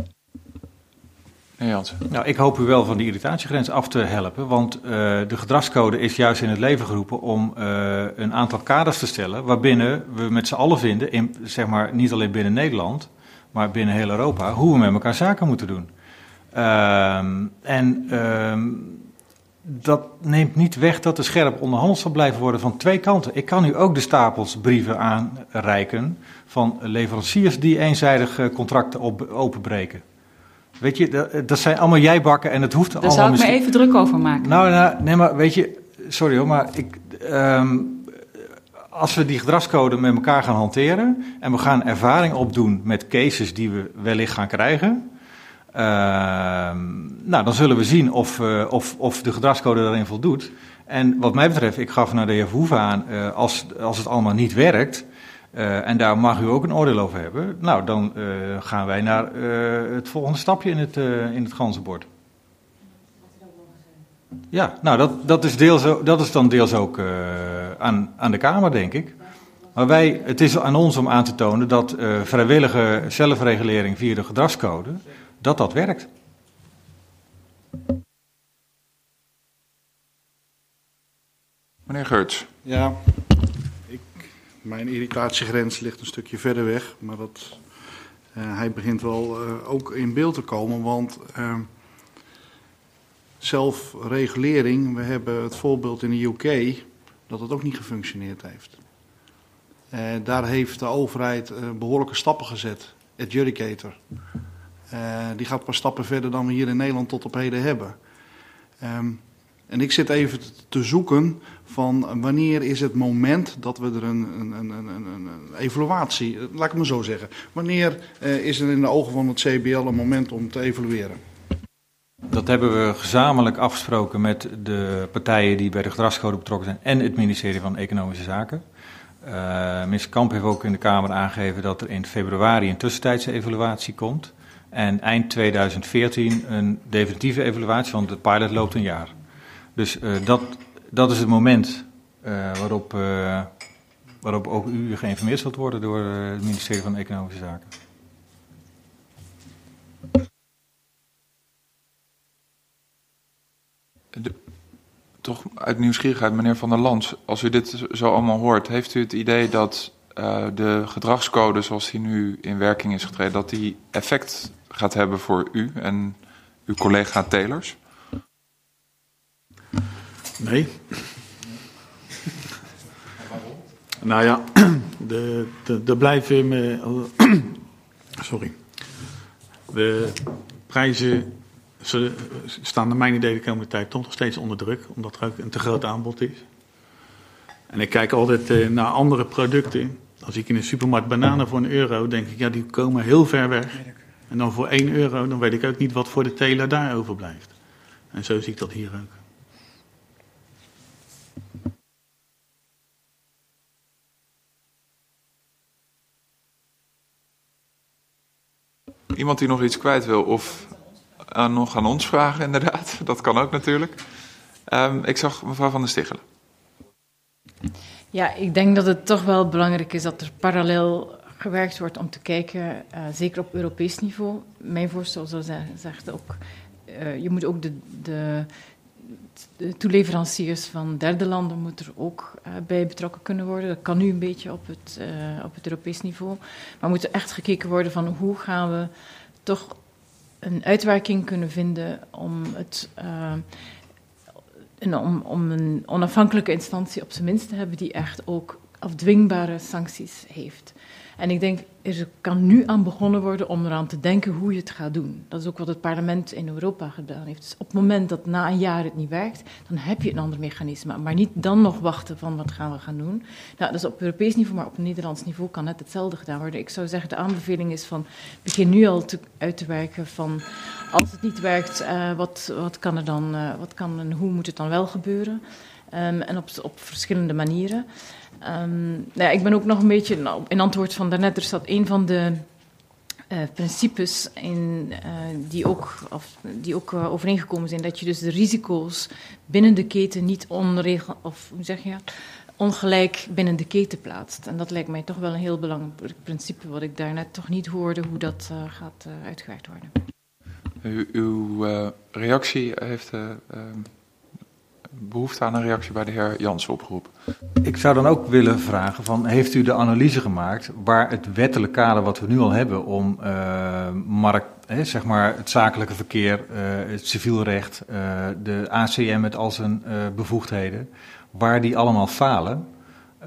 Nou, ik hoop u wel van die irritatiegrens af te helpen, want uh, de gedragscode is juist in het leven geroepen om uh, een aantal kaders te stellen waarbinnen we met z'n allen vinden, in, zeg maar niet alleen binnen Nederland, maar binnen heel Europa, hoe we met elkaar zaken moeten doen. Uh, en ehm, dat neemt niet weg dat er scherp onderhandeld zal blijven worden van twee kanten. Ik kan u ook de stapels brieven aanreiken van leveranciers die eenzijdig eh, contracten op, openbreken. Weet je, dat, dat, zijn allemaal jijbakken en het hoeft Daar allemaal... zou ik misschien... me even druk over maken. Nou, nou, nee, maar weet je, sorry hoor, maar ik, um, als we die gedragscode met elkaar gaan hanteren en we gaan ervaring opdoen met cases die we wellicht gaan krijgen, uh, nou, dan zullen we zien of, uh, of, of de gedragscode daarin voldoet. En wat mij betreft, ik gaf naar de heer Verhoeven aan, uh, als, als het allemaal niet werkt, uh, en daar mag u ook een oordeel over hebben, nou, dan gaan wij naar het volgende stapje in het, in het ganzenbord. Ja, nou, dat, dat, is, deels, dat is dan deels ook aan, aan de Kamer, denk ik. Maar wij, het is aan ons om aan te tonen dat vrijwillige zelfregulering via de gedragscode, dat dat werkt. Meneer Geurts. Ja, ik, mijn irritatiegrens ligt een stukje verder weg, maar dat, uh, hij begint wel uh, ook in beeld te komen, want uh, zelfregulering, we hebben het voorbeeld in de UK dat het ook niet gefunctioneerd heeft. Uh, daar heeft de overheid uh, behoorlijke stappen gezet, adjudicator. Uh, die gaat paar stappen verder dan we hier in Nederland tot op heden hebben. Um, en ik zit even te zoeken van wanneer is het moment dat we er een, een, een, een, evaluatie, laat ik het maar zo zeggen. Wanneer is er in de ogen van het CBL een moment om te evalueren? Dat hebben we gezamenlijk afgesproken met de partijen die bij de gedragscode betrokken zijn en het ministerie van Economische Zaken. Uh, minister Kamp heeft ook in de Kamer aangegeven dat er in februari een tussentijdse evaluatie komt. En eind 2014 een definitieve evaluatie, want de pilot loopt een jaar. Dus uh, dat, dat is het moment uh, waarop, waarop ook u geïnformeerd zult worden door het ministerie van Economische Zaken. De, toch uit nieuwsgierigheid, meneer Van der Lans, als u dit zo allemaal hoort, heeft u het idee dat de gedragscode zoals die nu in werking is getreden, dat die effect gaat hebben voor u en uw collega telers? Nee. nou ja, de, de, de blijven. Me, sorry. De prijzen ze staan naar mijn idee de komende tijd toch nog steeds onder druk, omdat er ook een te groot aanbod is. En ik kijk altijd uh, naar andere producten. Als ik in een supermarkt bananen voor een euro, denk ik, ja, die komen heel ver weg. En dan voor 1 euro, dan weet ik ook niet wat voor de teler daar overblijft. En zo zie ik dat hier ook. Iemand die nog iets kwijt wil of uh, nog aan ons vragen, inderdaad. Dat kan ook natuurlijk. Um, ik zag mevrouw Van der Stichelen. Ja, ik denk dat het toch wel belangrijk is dat er parallel gewerkt wordt om te kijken, uh, zeker op Europees niveau. Mijn voorstel zou zeggen, zegt ook, uh, je moet ook de, de, de, toeleveranciers van derde landen moet er ook bij betrokken kunnen worden. Dat kan nu een beetje op het, op het Europees niveau. Maar moet er echt gekeken worden van hoe gaan we toch een uitwerking kunnen vinden om het en om, om een onafhankelijke instantie op zijn minst te hebben die echt ook afdwingbare sancties heeft. En ik denk, er kan nu aan begonnen worden om eraan te denken hoe je het gaat doen. Dat is ook wat het parlement in Europa gedaan heeft. Dus op het moment dat na een jaar het niet werkt, dan heb je een ander mechanisme. Maar niet dan nog wachten van wat gaan we gaan doen. Nou, dus op Europees niveau, maar op Nederlands niveau kan net hetzelfde gedaan worden. Ik zou zeggen, de aanbeveling is van, begin nu al uit te werken van, als het niet werkt, uh, wat, wat kan er dan, uh, wat kan en hoe moet het dan wel gebeuren? Um, en op, op verschillende manieren. Um, nou ja, ik ben ook nog een beetje, in antwoord van daarnet, er staat een van de uh, principes in, uh, die ook, of, die ook uh, overeengekomen zijn, dat je dus de risico's binnen de keten niet onregel, of hoe zeg je, ongelijk binnen de keten plaatst. En dat lijkt mij toch wel een heel belangrijk principe, wat ik daarnet toch niet hoorde hoe dat gaat uitgewerkt worden. Uw reactie heeft uh, behoefte aan een reactie bij de heer Jansen opgeroepen. Ik zou dan ook willen vragen: van, heeft u de analyse gemaakt waar het wettelijk kader wat we nu al hebben om uh, hè, zeg maar het zakelijke verkeer, het civielrecht, de ACM met al zijn bevoegdheden, waar die allemaal falen?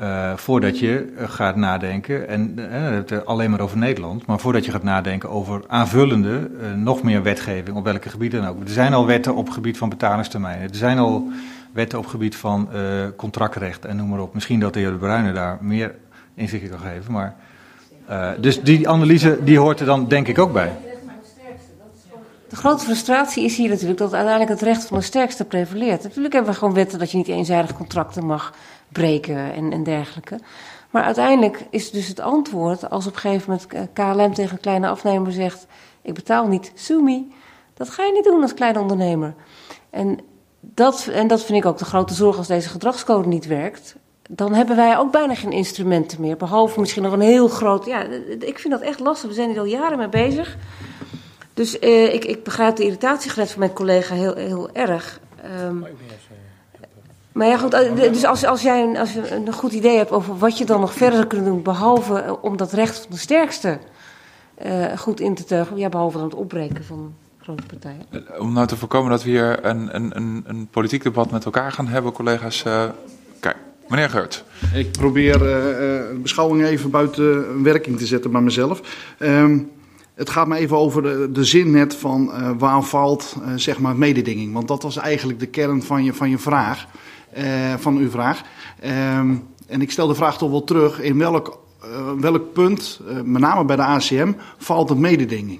Uh, voordat je gaat nadenken, en uh, alleen maar over Nederland, maar voordat je gaat nadenken over aanvullende, uh, nog meer wetgeving, op welke gebieden dan ook. Er zijn al wetten op het gebied van betalingstermijnen, er zijn al wetten op gebied van contractrecht en noem maar op. Misschien dat de heer De Bruyne daar meer inzicht in kan geven, maar. dus die analyse die hoort er dan denk ik ook bij. De grote frustratie is hier natuurlijk dat uiteindelijk het recht van de sterkste prevaleert. Natuurlijk hebben we gewoon wetten dat je niet eenzijdig contracten mag breken en, en dergelijke. Maar uiteindelijk is dus het antwoord als op een gegeven moment KLM tegen een kleine afnemer zegt: Ik betaal niet, sue me. Dat ga je niet doen als kleine ondernemer. En dat, en dat vind ik ook de grote zorg als deze gedragscode niet werkt. Dan hebben wij ook bijna geen instrumenten meer. Behalve misschien nog een heel groot. Ja, ik vind dat echt lastig. We zijn hier al jaren mee bezig. Dus eh, ik, ik begrijp de irritatiegrens van mijn collega heel, heel erg. Um, maar ja, goed, eh, dus als, als jij een, als je een goed idee hebt over wat je dan nog verder kunt doen, behalve eh, om dat recht van de sterkste uh, goed in te teugen, ja, behalve dan het opbreken van grote partijen. Om nou te voorkomen dat we hier een, een, een, een politiek debat met elkaar gaan hebben, collega's. Uh, kijk, meneer Geurt. Ik probeer uh, uh, beschouwing even buiten werking te zetten bij mezelf. Um, het gaat me even over de, de zin net van waar valt zeg maar mededinging. Want dat was eigenlijk de kern van je, van je vraag. Uh, van uw vraag. Um, en ik stel de vraag toch wel terug: in welk, uh, welk punt, uh, met name bij de ACM, valt de mededinging?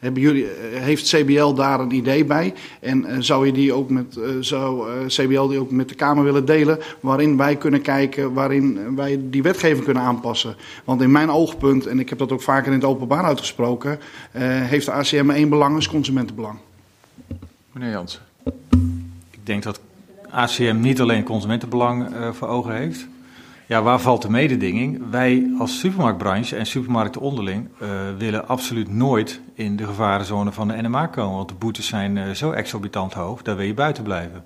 Hebben jullie, heeft CBL daar een idee bij? En zou je die ook met, zou CBL die ook met de Kamer willen delen, waarin wij kunnen kijken, waarin wij die wetgeving kunnen aanpassen? Want in mijn oogpunt, en ik heb dat ook vaker in het openbaar uitgesproken, heeft de ACM één belang, is consumentenbelang. Meneer Jansen. Ik denk dat ACM niet alleen consumentenbelang voor ogen heeft. Ja, waar valt de mededinging? Wij als supermarktbranche en supermarkten onderling uh, willen absoluut nooit in de gevarenzone van de NMA komen. Want de boetes zijn uh, zo exorbitant hoog, daar wil je buiten blijven.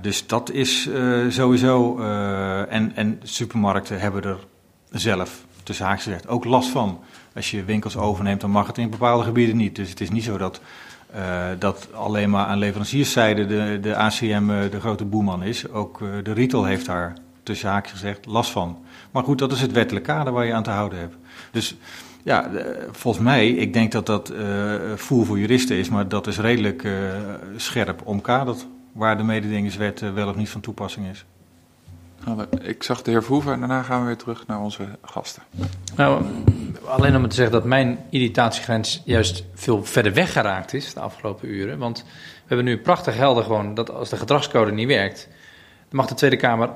dus dat is sowieso. en, en supermarkten hebben er zelf, tussen haakjes gezegd, ook last van. Als je winkels overneemt, dan mag het in bepaalde gebieden niet. Dus het is niet zo dat dat alleen maar aan leverancierszijde de, de ACM de grote boeman is. Ook de retail heeft daar tussen haakjes gezegd last van. Maar goed, dat is het wettelijk kader waar je aan te houden hebt. Dus ja, volgens mij, ik denk dat dat voer voor juristen is, maar dat is redelijk scherp omkaderd waar de mededingingswet wel of niet van toepassing is. Ik zag de heer Verhoeven en daarna gaan we weer terug naar onze gasten. Nou, alleen om te zeggen dat mijn irritatiegrens juist veel verder weggeraakt is de afgelopen uren. Want we hebben nu prachtig helder gewoon dat als de gedragscode niet werkt, dan mag de Tweede Kamer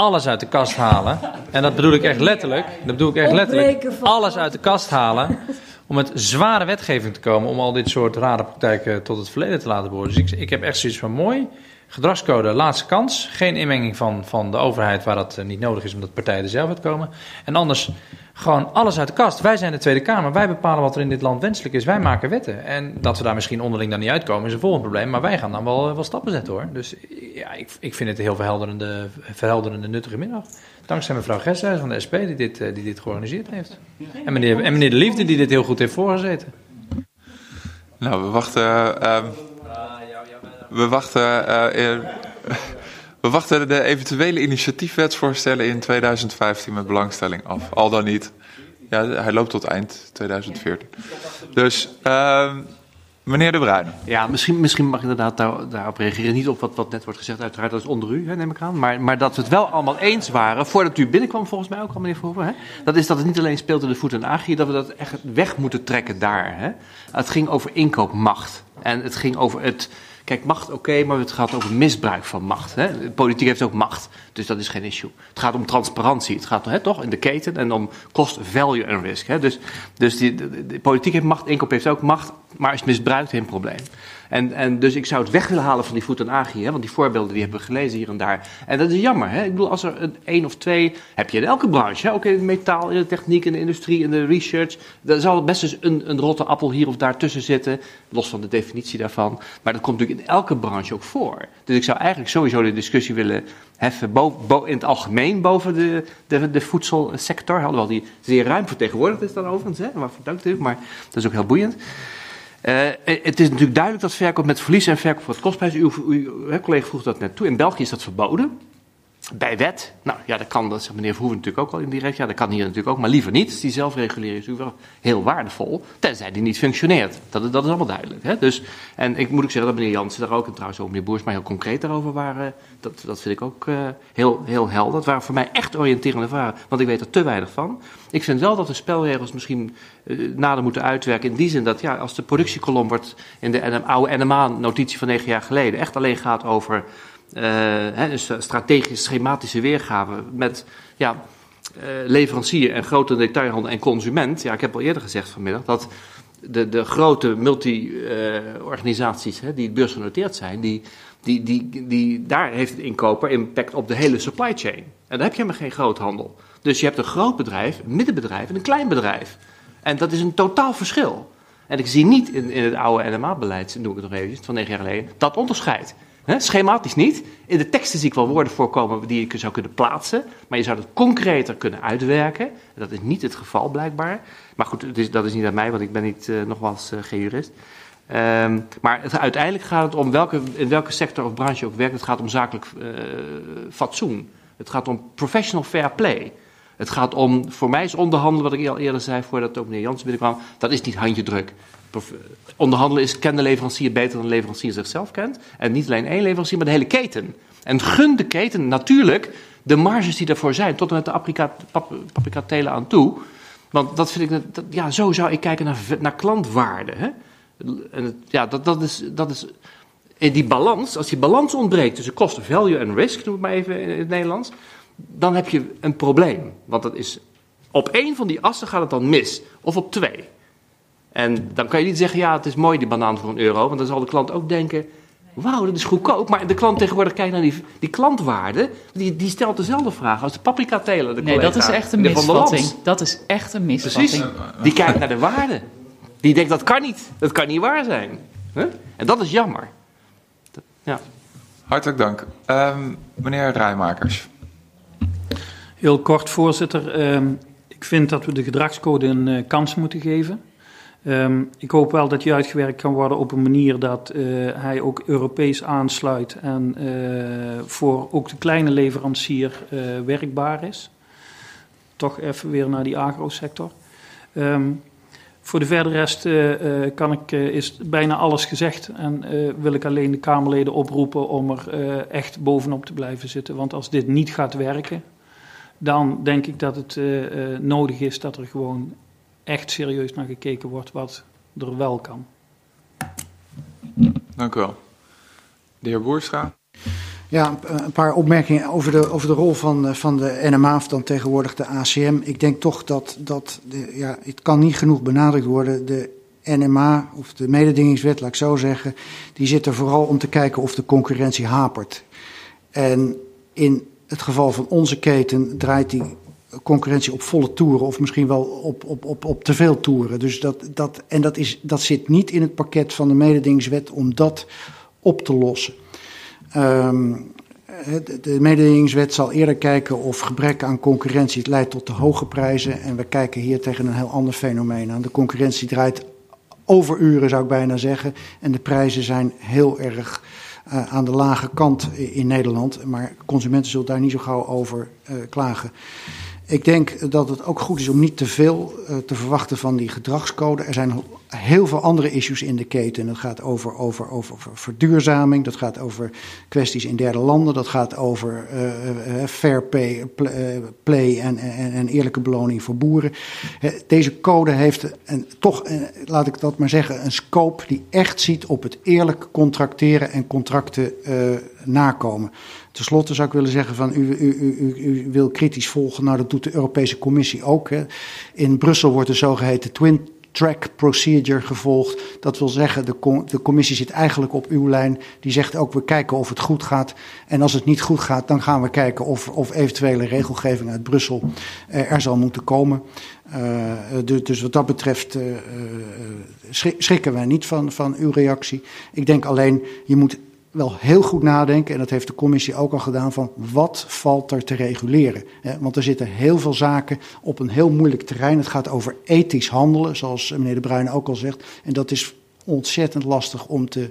alles uit de kast halen. En dat bedoel ik echt letterlijk. Dat bedoel ik echt letterlijk. Alles uit de kast halen. Om met zware wetgeving te komen. Om al dit soort rare praktijken tot het verleden te laten worden. Dus ik, ik heb echt zoiets van mooi. Gedragscode, laatste kans. Geen inmenging van, van de overheid waar dat niet nodig is omdat partijen er zelf uitkomen. En anders gewoon alles uit de kast. Wij zijn de Tweede Kamer. Wij bepalen wat er in dit land wenselijk is. Wij maken wetten. En dat we daar misschien onderling dan niet uitkomen is een volgend probleem. Maar wij gaan dan wel, wel stappen zetten hoor. Dus ja, ik, ik vind het een heel verhelderende, verhelderende nuttige middag. Dankzij mevrouw Gessler van de SP die dit, die dit georganiseerd heeft. En meneer, en meneer De Liefde die dit heel goed heeft voorgezeten. Nou, we wachten... we wachten, uh, we wachten de eventuele initiatiefwetsvoorstellen in 2015 met belangstelling af. Al dan niet. Ja, hij loopt tot eind 2014. Dus, uh, meneer De Bruin. Ja, misschien, misschien mag ik inderdaad daar, daarop reageren. Niet op wat, wat net wordt gezegd, uiteraard, dat is onder u, hè, neem ik aan. Maar, maar dat we het wel allemaal eens waren, voordat u binnenkwam volgens mij ook al, meneer Verhoeven. Hè, dat is dat het niet alleen speelt in de voet en agri, dat we dat echt weg moeten trekken daar. Hè. Het ging over inkoopmacht. En het ging over het Kijk, macht oké, maar het gaat over misbruik van macht. Hè? Politiek heeft ook macht, dus dat is geen issue. Het gaat om transparantie, het gaat hè, toch in de keten en om cost, value en risk. Hè? Dus, dus die, de, politiek heeft macht, inkoop heeft ook macht, maar je misbruikt, geen probleem. En, en dus ik zou het weg willen halen van die voet en hè, want die voorbeelden die hebben we gelezen hier en daar. En dat is jammer. Hè? Ik bedoel, als er een één of twee, heb je in elke branche, hè? ook in metaal, in de techniek, in de industrie, in de research. Daar zal best eens een, een rotte appel hier of daar tussen zitten, los van de definitie daarvan. Maar dat komt natuurlijk in elke branche ook voor. Dus ik zou eigenlijk sowieso de discussie willen heffen boven, in het algemeen boven de, de, de voedselsector. Alhoewel die zeer ruim vertegenwoordigd is dan overigens, hè? waarvoor dank natuurlijk, maar dat is ook heel boeiend. Uh, het is natuurlijk duidelijk dat verkoop met verlies en verkoop het kostprijs. Uw, uw, uw collega vroeg dat net toe. In België is dat verboden bij wet. Nou ja, dat kan, dat zegt meneer Verhoeven natuurlijk ook al indirect. Ja, dat kan hier natuurlijk ook, maar liever niet. Die zelfregulering is natuurlijk heel waardevol, tenzij die niet functioneert. Dat, dat is allemaal duidelijk. Hè? Dus, en ik moet ook zeggen dat meneer Jansen daar ook, en trouwens ook meneer Boers, maar heel concreet daarover waren. Dat, dat vind ik ook uh, heel, heel helder. Dat waren voor mij echt oriënterende vragen, want ik weet er te weinig van. Ik vind wel dat de spelregels misschien uh, nader moeten uitwerken. In die zin dat ja, als de productiekolom wordt in de oude NMA-notitie van negen jaar geleden echt alleen gaat over uh, hè, dus strategische, schematische weergave met ja, uh, leverancier en grote detailhandel en consument. Ja, ik heb al eerder gezegd vanmiddag dat de, de grote multi-organisaties die beursgenoteerd zijn, die, die, die, die, daar heeft het inkoper impact op de hele supply chain. En daar heb je maar geen groothandel. Dus je hebt een groot bedrijf, een middenbedrijf en een klein bedrijf. En dat is een totaal verschil. En ik zie niet in, in het oude NMA-beleid, noem ik het nog even, van negen jaar geleden, dat onderscheid. He, schematisch niet. In de teksten zie ik wel woorden voorkomen die je zou kunnen plaatsen. Maar je zou het concreter kunnen uitwerken. Dat is niet het geval blijkbaar. Maar goed, is, dat is niet aan mij, want ik ben niet, uh, nogmaals uh, geen jurist. Um, maar uiteindelijk gaat het om welke, in welke sector of branche je ook werkt. Het gaat om zakelijk uh, fatsoen. Het gaat om professional fair play. Het gaat om, voor mij is onderhandelen, wat ik al eerder zei voordat ook meneer Jansen binnenkwam, dat is niet handjedruk. Onderhandelen is ken de leverancier beter dan de leverancier zichzelf kent. En niet alleen één leverancier, maar de hele keten. En gun de keten natuurlijk de marges die daarvoor zijn, tot en met de paprika, telen aan toe. Want dat vind ik, dat, ja, zo zou ik kijken naar, naar klantwaarde. Hè? En het, ja, dat, dat, is, dat is in die balans, als die balans ontbreekt tussen cost, value en risk, noem ik maar even in het Nederlands, dan heb je een probleem. Want dat is, op één van die assen gaat het dan mis, of op twee. En dan kan je niet zeggen, ja, het is mooi die banaan voor een euro, want dan zal de klant ook denken, wauw, dat is goedkoop. Maar de klant tegenwoordig kijkt naar die, die klantwaarde, die, die stelt dezelfde vraag als de paprika teler. De nee, dat is echt een misvatting. Dat is echt een misvatting. Precies, die kijkt naar de waarde. Die denkt, dat kan niet, dat kan niet waar zijn. Huh? En dat is jammer. ja. Hartelijk dank. Um, meneer Rijmakers. Heel kort, voorzitter. Um, ik vind dat we de gedragscode een uh, kans moeten geven. Um, ik hoop wel dat die uitgewerkt kan worden op een manier dat uh, hij ook Europees aansluit en uh, voor ook de kleine leverancier uh, werkbaar is. Toch even weer naar die agrosector. Um, voor de verdere rest kan ik, is bijna alles gezegd en wil ik alleen de Kamerleden oproepen om er echt bovenop te blijven zitten. Want als dit niet gaat werken, dan denk ik dat het nodig is dat er gewoon echt serieus naar gekeken wordt wat er wel kan. Dank u wel. De heer Boerstra. Ja, een paar opmerkingen over de, over de rol van, eh, van de NMA, of dan tegenwoordig de ACM. Ik denk toch dat, dat de, ja, het kan niet genoeg benadrukt worden. De NMA, of de mededingingswet, laat ik zo zeggen, die zit er vooral om te kijken of de concurrentie hapert. En in het geval van onze keten draait die concurrentie op volle toeren of misschien wel op, op, op, op te veel toeren. Dus dat, dat, en dat, is, dat zit niet in het pakket van de mededingingswet om dat op te lossen. Um, de mededingingswet zal eerder kijken of gebrek aan concurrentie leidt tot te hoge prijzen. En we kijken hier tegen een heel ander fenomeen aan. De concurrentie draait over uren, zou ik bijna zeggen. En de prijzen zijn heel erg uh, aan de lage kant in Nederland. Maar consumenten zullen daar niet zo gauw over uh, klagen. Ik denk dat het ook goed is om niet te veel uh, te verwachten van die gedragscode. Er zijn heel veel andere issues in de keten. Dat gaat over, over, over, verduurzaming, dat gaat over kwesties in derde landen, dat gaat over uh, uh, fair play en, en, en, eerlijke beloning voor boeren. Deze code heeft een, toch, laat ik dat maar zeggen, een scope die echt ziet op het eerlijk contracteren en contracten nakomen. Ten slotte zou ik willen zeggen van u, u, u, u, wil kritisch volgen. Nou, dat doet de Europese Commissie ook. Hè. In Brussel wordt de zogeheten twin track procedure gevolgd. Dat wil zeggen, de, de commissie zit eigenlijk op uw lijn. Die zegt ook, we kijken of het goed gaat. En als het niet goed gaat, dan gaan we kijken of, of eventuele regelgeving uit Brussel uh, er zal moeten komen. Uh, dus, dus wat dat betreft uh, schrikken wij niet van, van uw reactie. Ik denk alleen, je moet wel heel goed nadenken, en dat heeft de commissie ook al gedaan, van wat valt er te reguleren. Want er zitten heel veel zaken op een heel moeilijk terrein. Het gaat over ethisch handelen, zoals meneer De Bruin ook al zegt. En dat is ontzettend lastig om te,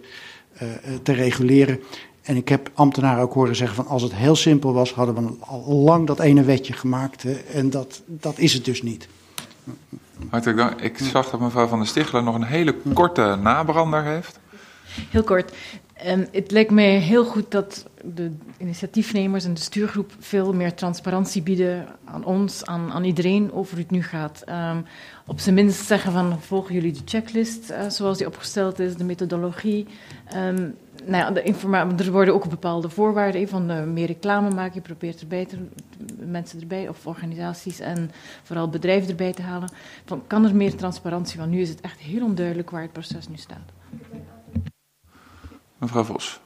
uh, te reguleren. En ik heb ambtenaren ook horen zeggen van als het heel simpel was, hadden we al lang dat ene wetje gemaakt. Hè, en dat, dat is het dus niet. Hartelijk dank. Ik zag dat mevrouw van der Stichelen nog een hele korte nabrander heeft. Heel kort. Het lijkt mij heel goed dat de initiatiefnemers en de stuurgroep veel meer transparantie bieden aan ons, aan, aan iedereen over hoe het nu gaat. Um, op zijn minst zeggen van volgen jullie de checklist uh, zoals die opgesteld is, de methodologie. Um, nou ja, de er worden ook bepaalde voorwaarden van uh, meer reclame maken. Je probeert erbij te, mensen erbij of organisaties en vooral bedrijven erbij te halen. Van, kan er meer transparantie? Want nu is het echt heel onduidelijk waar het proces nu staat. Mevrouw Vos.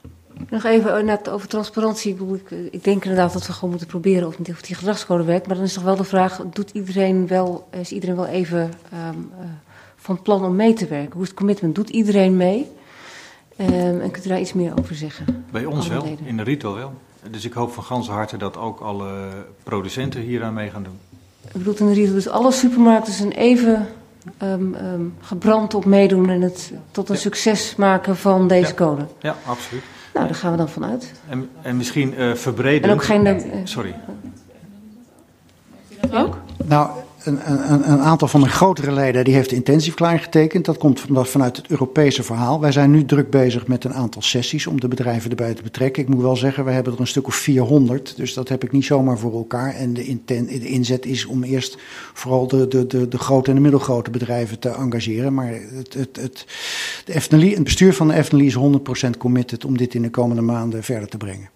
Nog even net over transparantie. Ik, ik denk inderdaad dat we gewoon moeten proberen of, of die gedragscode werkt. Maar dan is toch wel de vraag: doet iedereen wel, is iedereen wel even um, uh, van plan om mee te werken? Hoe is het commitment? Doet iedereen mee? Um, en kunt u daar iets meer over zeggen? Bij ons wel, leden? in de retail wel. Dus ik hoop van ganse harte dat ook alle producenten hieraan mee gaan doen. Ik bedoel, in de retail, dus alle supermarkten zijn even um, um, gebrand op meedoen en het tot een ja. succes maken van deze ja. code. Ja, absoluut. Nou, daar gaan we dan vanuit. En, en misschien uh, verbreden. En ook geen. Uh, Sorry. Ook? Nou, een, een, aantal van de grotere leden die heeft de intentieverklaring getekend. Dat komt vanuit het Europese verhaal. Wij zijn nu druk bezig met een aantal sessies om de bedrijven erbij te betrekken. Ik moet wel zeggen, we hebben er een stuk of 400. Dus dat heb ik niet zomaar voor elkaar. En de, de inzet is om eerst vooral de, de, de, de grote en de middelgrote bedrijven te engageren. Maar het, het, het, de FNLI, het bestuur van de FNLI is 100% committed om dit in de komende maanden verder te brengen.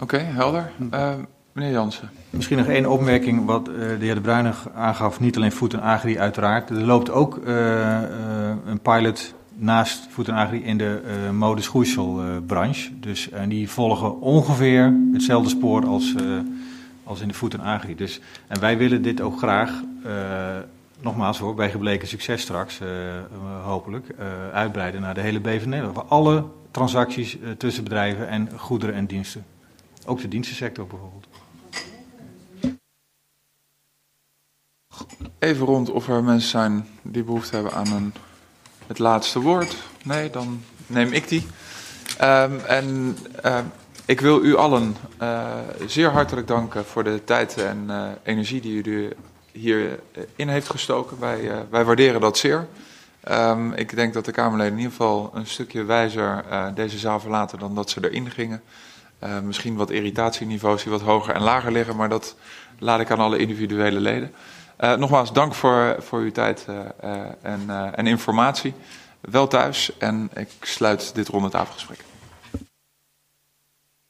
Oké, helder. Uh, Meneer Jansen. Misschien nog één opmerking wat uh, de heer De Bruyne aangaf. Niet alleen Food Agri uiteraard. Er loopt ook uh, uh, een pilot naast Food Agri in de modeschoeiselbranche. dus en die volgen ongeveer hetzelfde spoor als, als in de Food Agri. Dus, en wij willen dit ook graag, nogmaals hoor, bij gebleken succes straks, hopelijk, uitbreiden naar de hele BV Nederland. Voor alle transacties tussen bedrijven en goederen en diensten. Ook de dienstensector bijvoorbeeld. Even rond of er mensen zijn die behoefte hebben aan een, het laatste woord. Nee, dan neem ik die. Um, en uh, ik wil u allen uh, zeer hartelijk danken voor de tijd en uh, energie die u hierin heeft gestoken. Wij, wij waarderen dat zeer. Um, ik denk dat de Kamerleden in ieder geval een stukje wijzer deze zaal verlaten dan dat ze erin gingen. misschien wat irritatieniveaus die wat hoger en lager liggen, maar dat laat ik aan alle individuele leden. Uh, nogmaals, dank voor, voor uw tijd uh, uh, en, en informatie. Wel thuis en ik sluit dit ronde tafelgesprek.